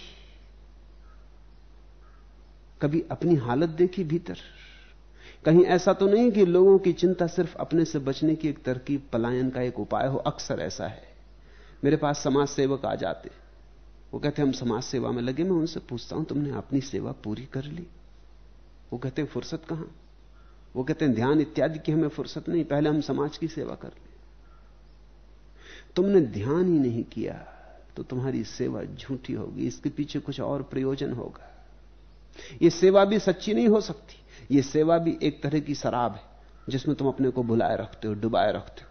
[SPEAKER 2] कभी अपनी हालत देखी भीतर? कहीं ऐसा तो नहीं कि लोगों की चिंता सिर्फ़ अपने से बचने की एक तरकीब, पलायन का एक उपाय हो? अक्सर ऐसा है। मेरे पास समाज सेवक आ जाते। वो कहते हम समाज सेवा में लगे, मैं उनसे पूछता हूँ, तुमने अपनी सेवा पूरी कर ली? वो कहते हैं, फुर्सत कहाँ? वो कहते हैं, ध्यान इत्यादि की हमें फुर्सत नहीं, पहले हम समाज की सेवा कर ले। तुमने ध्यान ही नहीं किया तो तुम्हारी सेवा झूठी होगी, इसके पीछे कुछ और प्रयोजन होगा। यह सेवा भी सच्ची नहीं हो सकती यह सेवा भी एक तरह की शराब है, जिसमें तुम अपने को भुलाए रखते हो, डुबाए रखते हो।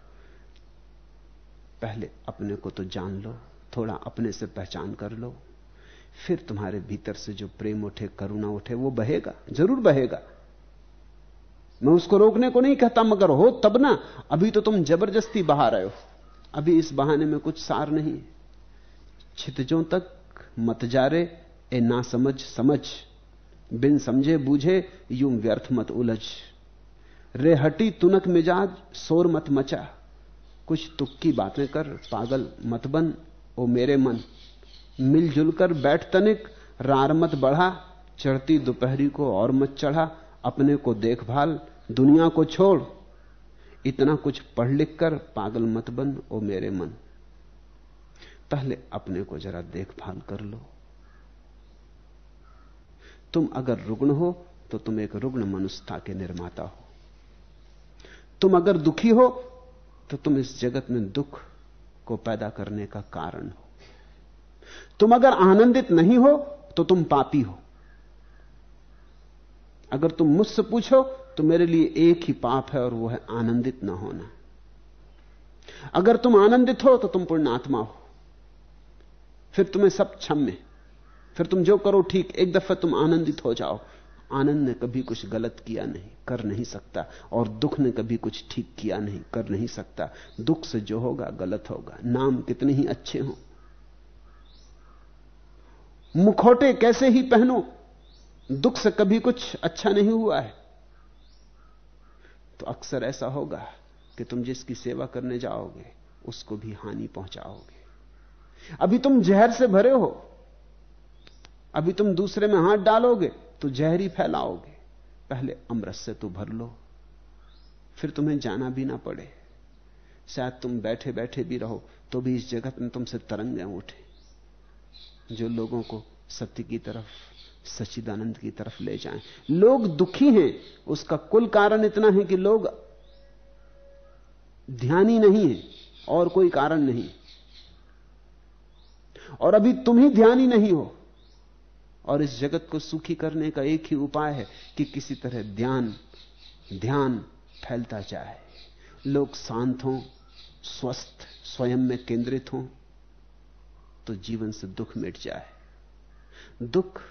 [SPEAKER 2] पहले अपने को तो जान लो थोड़ा अपने से पहचान कर लो। फिर तुम्हारे भीतर से जो प्रेम उठे, करुणा उठे, वो बहेगा, ज़रूर बहेगा। मैं उसको रोकने को नहीं कहता, मगर हो तब ना, अभी तो तुम ज़बरदस्ती बहा रहे हो। अभी इस बहाने में कुछ सार नहीं। छितजों तक मत जा रे ए ना समझ समझ। बिन समझे, बूझे, यूँ व्यर्थ मत उलझ। रे हटी तुनक मिजाज शोर मत मचा। कुछ तुक्की बातें कर, पागल मत बन। ओ मेरे मन मिलजुल कर बैठ तनिक, रार मत बढ़ा, चढ़ती दोपहरी को और मत चढ़ा, अपने को देखभाल, दुनिया को छोड़। इतना कुछ पढ़ लिख कर पागल मत बन, ओ मेरे मन। पहले अपने को जरा देखभाल कर लो। तुम अगर रुग्ण हो तो तुम एक रुग्ण मनुष्यता के निर्माता हो। तुम अगर दुखी हो तो तुम इस जगत में दुख को पैदा करने का कारण हो। तुम अगर आनंदित नहीं हो तो तुम पापी हो। अगर तुम मुझसे पूछो तो मेरे लिए एक ही पाप है और वो है आनंदित ना होना। अगर तुम आनंदित हो तो तुम पुण्यात्मा हो। फिर तुम्हें सब क्षम्य। फिर तुम जो करो, ठीक, एक दफे तुम आनंदित हो जाओ। आनंद ने कभी कुछ गलत किया नहीं, कर नहीं सकता, और दुख ने कभी कुछ ठीक किया नहीं, कर नहीं सकता। दुख से जो होगा, गलत होगा। नाम कितने ही अच्छे हों। मुखोटे कैसे ही पहनो। दुख से कभी कुछ अच्छा नहीं हुआ है। तो अक्सर ऐसा होगा कि तुम जिसकी सेवा करने जाओगे, उसको भी हानि पहुंचाओगे। अभी तुम जहर से भरे हो। अभी तुम दूसरे में हाथ डालोगे। तो जहर ही फैलाओगे। पहले अमृत से तो भर लो, फिर तुम्हें जाना भी ना पड़े। शायद तुम बैठे बैठे भी रहो तो भी इस जगत में तुमसे तरंगें उठे। जो लोगों को सत्य की तरफ़, सच्चिदानंद की तरफ़ ले जाएँ। लोग दुखी हैं, उसका कुल कारण इतना है कि लोग ध्यानी नहीं है, और कोई कारण नहीं। और अभी तुम ही ध्यानी नहीं हो और इस जगत को सुखी करने का एक ही उपाय है कि किसी तरह ध्यान ध्यान फैलता जाए। लोग शांत हों, स्वस्थ, स्वयं में केंद्रित हों तो जीवन से दुख मिट जाए। दुख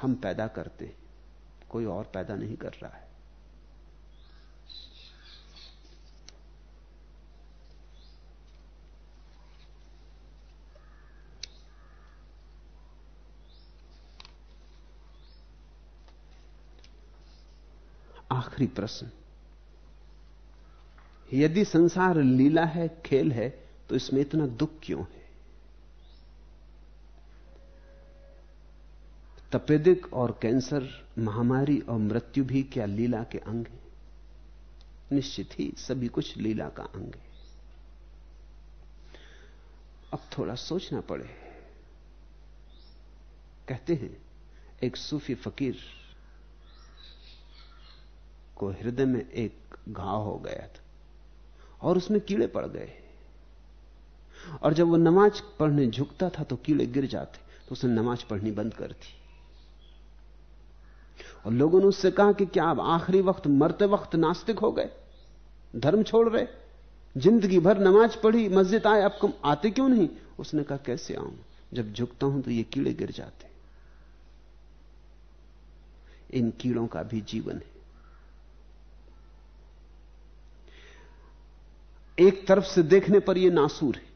[SPEAKER 2] हम पैदा करते, कोई और पैदा नहीं कर रहा है। आखिरी प्रश्न। यदि संसार लीला है, खेल है तो इसमें इतना दुख क्यों है? तपेदिक और कैंसर, महामारी और मृत्यु भी क्या लीला के अंग है? निश्चित ही सभी कुछ लीला का अंग है। अब थोड़ा सोचना पड़े। कहते हैं, एक सूफी फकीर को हृदय में एक घाव हो गया था और उसमें कीड़े पड़ गए। और जब वो नमाज़ पढ़ने झुकता था तो कीड़े गिर जाते तो उसने नमाज़ पढ़नी बंद कर दी। और लोगों ने उससे कहा कि क्या आप आखिरी वक्त मरते वक्त नास्तिक हो गए? धर्म छोड़ रहे? ज़िंदगी भर नमाज़ पढ़ी, मस्जिद आए कम आते क्यों नहीं? उसने कहा, कैसे आऊँ? जब झुकता हूँ तो ये कीड़े गिर जाते इन कीड़ों का भी जीवन है। एक तरफ़ से देखने पर यह नासूर है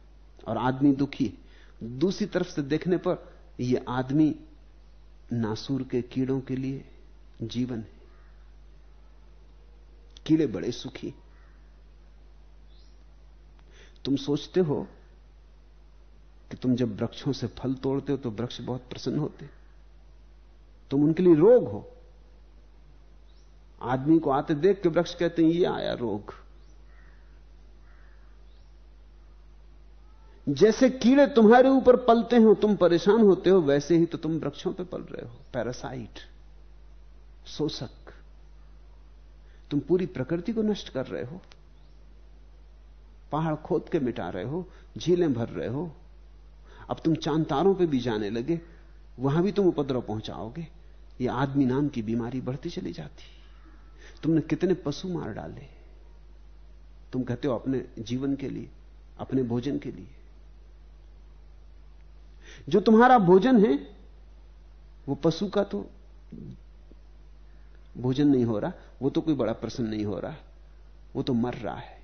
[SPEAKER 2] और आदमी दुखी है। दूसरी तरफ़ से देखने पर यह आदमी नासूर के कीड़ों के लिए जीवन है। कीड़े बड़े सुखी तुम सोचते हो कि तुम जब वृक्षों से फल तोड़ते हो तो वृक्ष बहुत प्रसन्न होते तुम उनके लिए रोग हो। आदमी को आते देख के वृक्ष कहते हैं, ये आया रोग। जैसे कीड़े तुम्हारे ऊपर पलते हो, तुम परेशान होते हो, वैसे ही तो तुम वृक्षों पर पल रहे हो। पैरासाइट शोषक, तुम पूरी प्रकृति को नष्ट कर रहे हो। पहाड़ खोद के मिटा रहे हो, झीलें भर रहे हो। अब तुम चाँद तारों पे भी जाने लगे, वहाँ भी तुम उपद्रव पहुंचाओगे। ये आदमी नाम की बीमारी बढ़ती चली जाती। तुमने कितने पशु मार डाले? तुम कहते हो अपने जीवन के लिए, अपने भोजन के लिए। जो तुम्हारा भोजन है, वो पशु का तो भोजन नहीं हो रहा, वो तो कोई बड़ा प्रश्न नहीं हो रहा, वो तो मर रहा है।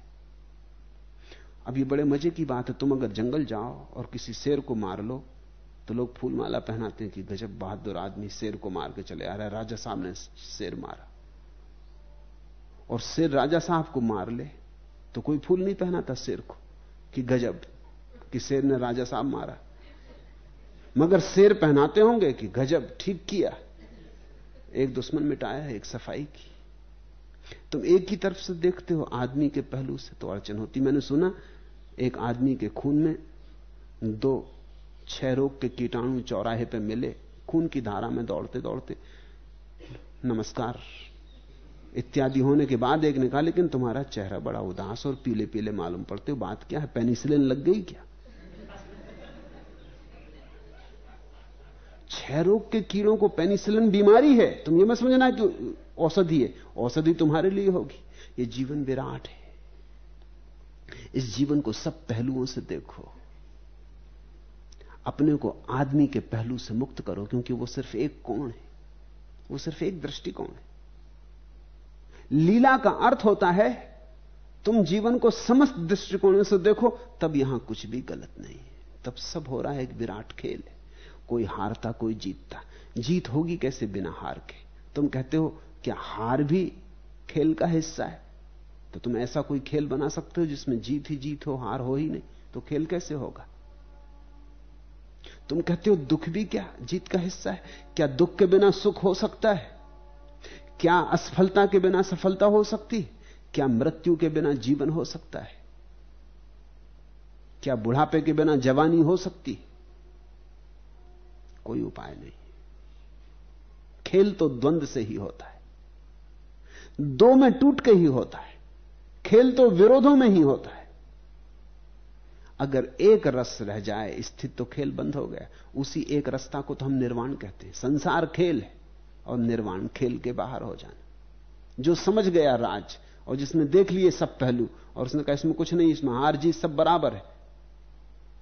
[SPEAKER 2] अब ये बड़े मज़े की बात है, तुम अगर जंगल जाओ और किसी शेर को मार लो तो लोग फूल माला पहनाते हैं कि गजब बहादुर आदमी शेर को मार के चले आ रहा है, राजा साहब ने शेर मारा। और शेर राजा साहब को मार ले तो कोई फूल नहीं पहनाता शेर को, कि गजब, कि शेर ने राजा साहब मारा। मगर शेर पहनाते होंगे कि गजब, ठीक किया। एक दुश्मन मिटाया एक सफ़ाई की। तुम एक ही तरफ़ से देखते हो, आदमी के पहलू से तो अड़चन होती। मैंने सुना, एक आदमी के खून में दो छह रोग के कीटाणु चौराहे पे मिले। खून की धारा में दौड़ते दौड़ते, नमस्कार, इत्यादि होने के बाद एक ने कहा, लेकिन तुम्हारा चेहरा बड़ा उदास और पीले पीले मालूम पड़ते हो, बात क्या है? पेनिसिलिन लग गई क्या? छह रोग के कीड़ों को पेनिसिलिन बीमारी है। तुम ये मत समझना कि औषधि है। औषधि तुम्हारे लिए होगी। ये जीवन विराट है। इस जीवन को सब पहलुओं से देखो। अपने को आदमी के पहलू से मुक्त करो, क्योंकि वो सिर्फ़ एक कोण है। वो सिर्फ़ एक दृष्टिकोण है। लीला का अर्थ होता है, तुम जीवन को समस्त दृष्टिकोणों से देखो, तब यहाँ कुछ भी गलत नहीं है। तब सब हो रहा है एक विराट खेल है। कोई हारता, कोई जीतता। जीत होगी कैसे बिना हार के? तुम कहते हो, क्या हार भी खेल का हिस्सा है? तो तुम ऐसा कोई खेल बना सकते हो जिसमें जीत ही जीत हो, हार हो ही नहीं। तो खेल कैसे होगा? तुम कहते हो, दुख भी क्या जीत का हिस्सा है? क्या दुख के बिना सुख हो सकता है? क्या असफलता के बिना सफलता हो सकती क्या मृत्यु के बिना जीवन हो सकता है? क्या बुढ़ापे के बिना जवानी हो सकती कोई उपाय नहीं। खेल तो द्वंद से ही होता है। दो में टूट के ही होता है। खेल तो विरोधों में ही होता है। अगर एक रस रह जाए, स्थित तो खेल बंद हो गया। उसी एक रस्ता को तो हम निर्वाण कहते हैं। संसार खेल है और निर्वाण खेल के बाहर हो जाना। जो समझ गया राज और जिसने देख लिए सब पहलू और उसने कहा, इसमें कुछ नहीं, इसमें हार जीत सब बराबर है।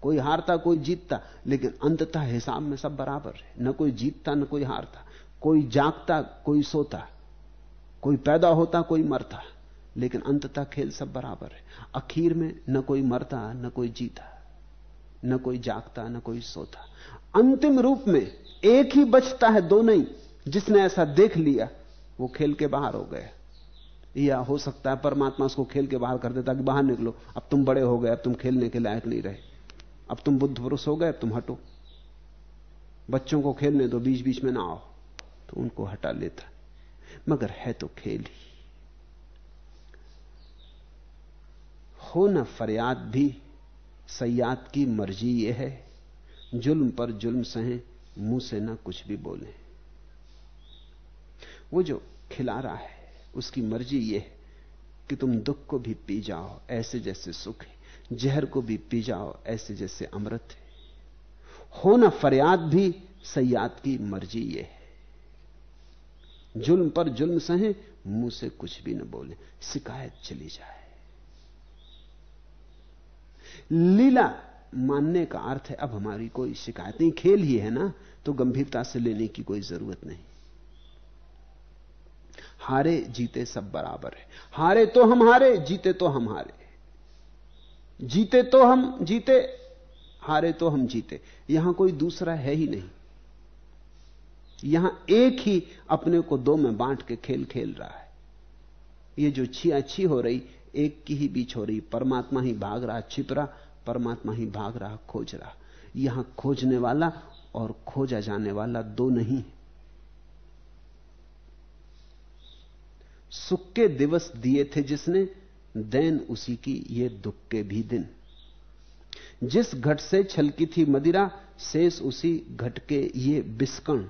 [SPEAKER 2] कोई हारता, कोई जीतता, लेकिन अंततः हिसाब में सब बराबर है। न कोई जीतता, न कोई हारता। कोई जागता, कोई सोता। कोई पैदा होता, कोई मरता। लेकिन अंततः खेल सब बराबर है। आखिर में न कोई मरता, न कोई जीता। न कोई जागता, न कोई सोता। अंतिम रूप में एक ही बचता है दो नहीं। जिसने ऐसा देख लिया, वो खेल के बाहर हो गया। या हो सकता है परमात्मा उसको खेल के बाहर कर देता कि बाहर निकलो। अब तुम बड़े हो गए, अब तुम खेलने के लायक नहीं रहे। अब तुम बुद्ध पुरुष हो गए तुम हटो। बच्चों को खेलने दो बीच बीच में ना आओ। तो उनको हटा लेता। मगर है तो खेल ही। हो न फरियाद भी, सयाद की मर्ज़ी यह है। जुल्म पर जुल्म सहे, मुँह से ना कुछ भी बोले। वो जो खिला रहा है, उसकी मर्ज़ी यह है कि तुम दुख को भी पी जाओ, ऐसे जैसे सुख है। जहर को भी पी जाओ, ऐसे जैसे अमृत है। हो न फरियाद भी, सयाद की मर्ज़ी यह है। जुल्म पर जुल्म सहे, मुँह से कुछ भी न बोले, शिकायत चली जाए। लीला मानने का अर्थ है, अब हमारी कोई शिकायत नहीं खेल ही है ना तो गंभीरता से लेने की कोई ज़रूरत नहीं। हारे जीते सब बराबर है। हारे तो हम हारे, जीते तो हम हारे। जीते तो हम जीते, हारे तो हम जीते। यहाँ कोई दूसरा है ही नहीं। यहाँ एक ही अपने को दो में बांट के खेल खेल रहा है। ये जो छिया छी हो रही, एक की ही बीच हो रही। परमात्मा ही भाग रहा, छिप रहा, परमात्मा ही भाग रहा, खोज रहा। यहाँ खोजने वाला और खोजा जाने वाला दो नहीं सुख के दिवस दिए थे जिसने दैन उसी की ये दुख के भी दिन। जिस घट से छलकी थी मदिरा, शेष उसी घट के ये बिस्कण।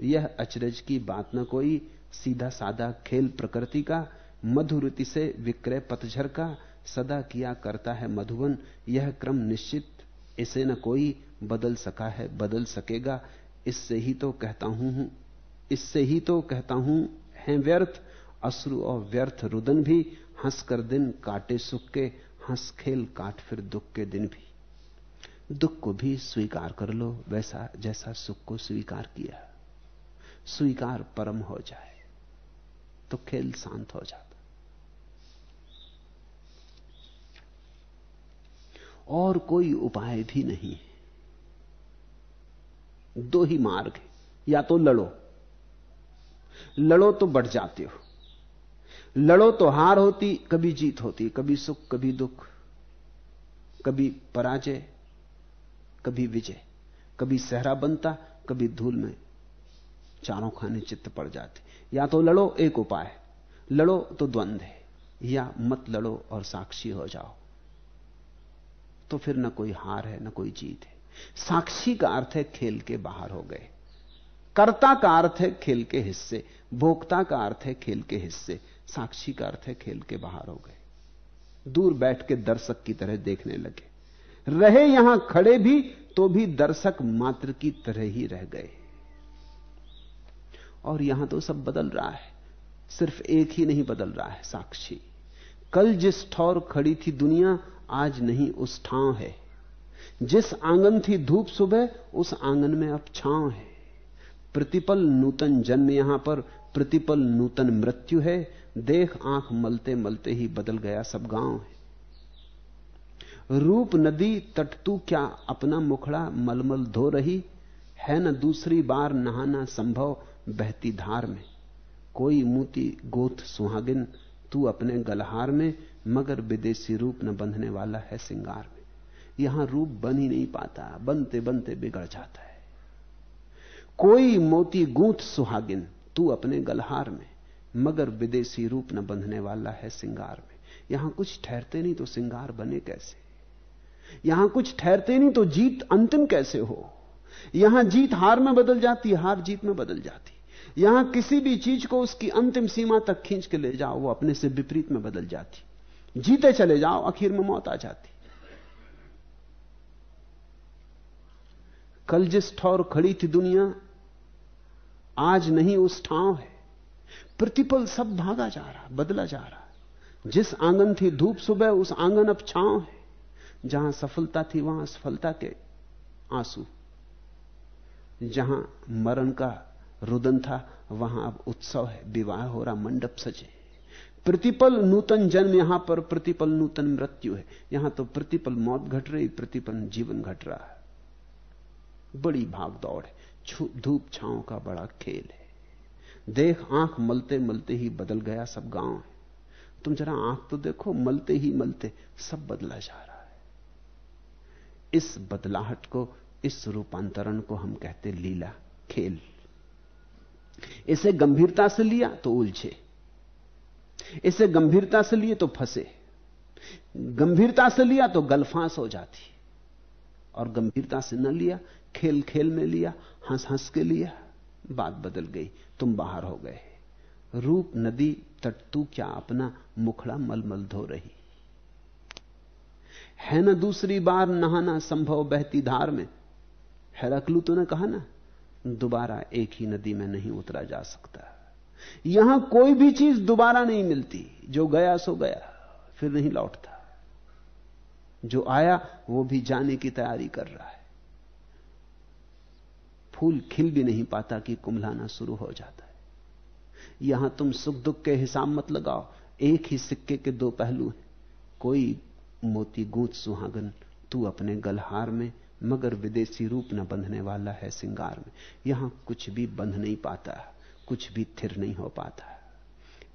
[SPEAKER 2] यह अचरज की बात न कोई, सीधा साधा खेल प्रकृति का, मधुरुति से विक्रय पतझर का, सदा किया करता है मधुवन यह क्रम निश्चित, इसे न कोई बदल सका है, बदल सकेगा। इससे ही तो कहता हूँ, इससे ही तो कहता हूँ, है व्यर्थ, अश्रु और व्यर्थ रुदन भी हंस कर दिन काटे सुख के, हंस खेल काट फिर दुख के दिन भी। दुख को भी स्वीकार कर लो, वैसा जैसा सुख को स्वीकार किया। स्वीकार परम हो जाए तो खेल शांत हो जाता। और कोई उपाय भी नहीं है। दो ही मार्ग या तो लड़ो। लड़ो तो बढ़ जाते हो। लड़ो तो हार होती, कभी जीत होती, कभी सुख, कभी दुख, कभी पराजय, कभी विजय, कभी सहरा बनता, कभी धूल में चारों खाने चित्त पड़ जाते। या तो लड़ो, एक उपाय लड़ो तो द्वंद है। या मत लड़ो और साक्षी हो जाओ। तो फिर ना कोई हार है, ना कोई जीत है। साक्षी का अर्थ है खेल के बाहर हो गए। कर्ता का अर्थ है खेल के हिस्से। भोक्ता का अर्थ है खेल के हिस्से। साक्षी का अर्थ है खेल के बाहर हो गए। दूर बैठ के दर्शक की तरह देखने लगे। रहे यहाँ खड़े भी तो भी दर्शक मात्र की तरह ही रह गए। और यहाँ तो सब बदल रहा है। सिर्फ़ एक ही नहीं बदल रहा है साक्षी। कल जिस ठौर खड़ी थी दुनिया, आज नहीं, उस ठाव है। जिस आँगन थी धूप सुबह, उस आँगन में अब छांव है। प्रतिपल नूतन जन्म यहाँ पर, प्रतिपल नूतन मृत्यु है। देख आँख मलते मलते ही बदल गया सब गाँव है। रूप नदी तट तू क्या अपना मुखड़ा मलमल धो रही? है न दूसरी बार नहाना संभव बहती धार में। कोई मूती गोथ सुहागिन, तू अपने गलहार में, मगर विदेशी रूप न बंधने वाला है सिंगार में। यहाँ रूप बन ही नहीं पाता, बनते बनते बिगड़ जाता है। कोई मोती गूंथ सुहागिन, तू अपने गलहार में। मगर विदेशी रूप न बंधने वाला है सिंगार में। यहाँ कुछ ठहरते नहीं तो सिंगार बने कैसे? यहाँ कुछ ठहरते नहीं तो जीत अंतिम कैसे हो? यहाँ जीत हार में बदल जाती, हार जीत में बदल जाती। यहाँ किसी भी चीज़ को उसकी अंतिम सीमा तक खींच के ले जाओ, वो अपने से विपरीत में बदल जाती। जीते चले जाओ, आखिर में मौत आ जाती। कल जिस ठौर खड़ी थी दुनिया, आज नहीं उस ठाव है। प्रतिपल सब भागा जा रहा, बदला जा रहा जिस आँगन थी धूप सुबह, उस आँगन अब छांव है। जहाँ सफलता थी, वहाँ सफलता के आँसू। जहाँ मरण का रुदन था, वहाँ अब उत्सव है, विवाह हो रहा, मंडप सजे। प्रतिपल नूतन जन्म, यहाँ पर प्रतिपल नूतन मृत्यु है। यहाँ तो प्रतिपल मौत घट रही, प्रतिपल जीवन घट रहा है। बड़ी भाग दौड़ है। धूप छांव का बड़ा खेल है। देख आँख मलते मलते ही बदल गया सब गाँव। है तुम जरा आँख तो देखो, मलते ही मलते सब बदला जा रहा है। इस बदलाहट को, इस रूपांतरण को हम कहते लीला, खेल। इसे गंभीरता से लिया तो उलझे। इसे गंभीरता से लिए तो फंसे। गंभीरता से लिया तो गलफांस हो जाती। और गंभीरता से न लिया, खेल खेल में लिया, हंस हंस के लिया। बात बदल गई, तुम बाहर हो गए। रूप नदी तट तू क्या अपना मुखड़ा मलमल धो रही? है ना दूसरी बार नहाना संभव बहती धार में? है हैरकलू तूने कहा ना, दोबारा एक ही नदी में नहीं उतरा जा सकता। यहाँ कोई भी चीज़ दोबारा नहीं मिलती। जो गया, सो गया, फिर नहीं लौटता। जो आया, वो भी जाने की तैयारी कर रहा है। फूल खिल भी नहीं पाता कि कुंभलाना शुरू हो जाता है। यहाँ तुम सुख दुख के हिसाब मत लगाओ, एक ही सिक्के के दो पहलू हैं। कोई मोती गूंथ सुहागन, तू अपने गलहार में, मगर विदेशी रूप न बंधने वाला है सिंगार में। यहाँ कुछ भी बंध नहीं पाता, कुछ भी थिर नहीं हो पाता।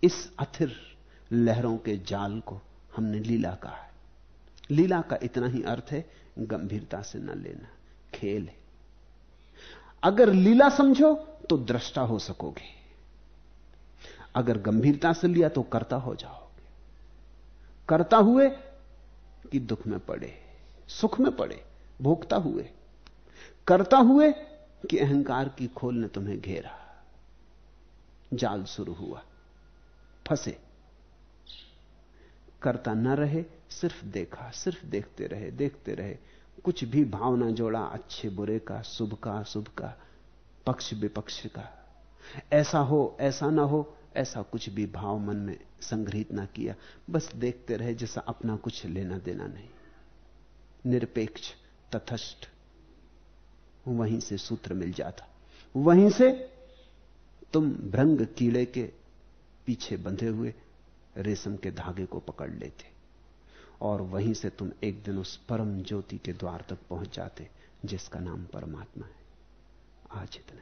[SPEAKER 2] इस अथिर लहरों के जाल को हमने लीला कहा लीला का इतना ही अर्थ है, गंभीरता से न लेना, खेल है। अगर लीला समझो तो दृष्टा हो सकोगे। अगर गंभीरता से लिया तो करता हो जाओगे। करता हुए कि दुख में पड़े, सुख में पड़े, भोगता हुए। करता हुए कि अहंकार की खोल ने तुम्हें घेरा। जाल शुरू हुआ, फंसे। करता न रहे, सिर्फ़ देखा, सिर्फ़ देखते रहे देखते रहे। कुछ भी भावना जोड़ा, अच्छे बुरे का, शुभ का शुभ का, पक्ष विपक्ष का। ऐसा हो, ऐसा ना हो, ऐसा कुछ भी भाव मन में संग्रहित ना किया। बस देखते रहे जैसा अपना कुछ लेना देना नहीं। निरपेक्ष, तथस्थ, वहीं से सूत्र मिल जाता। वहीं से तुम भ्रंग कीड़े के पीछे बंधे हुए रेशम के धागे को पकड़ लेते। और वहीं से तुम एक दिन उस परम ज्योति के द्वार तक पहुँच जाते, जिसका नाम परमात्मा है। आज इतना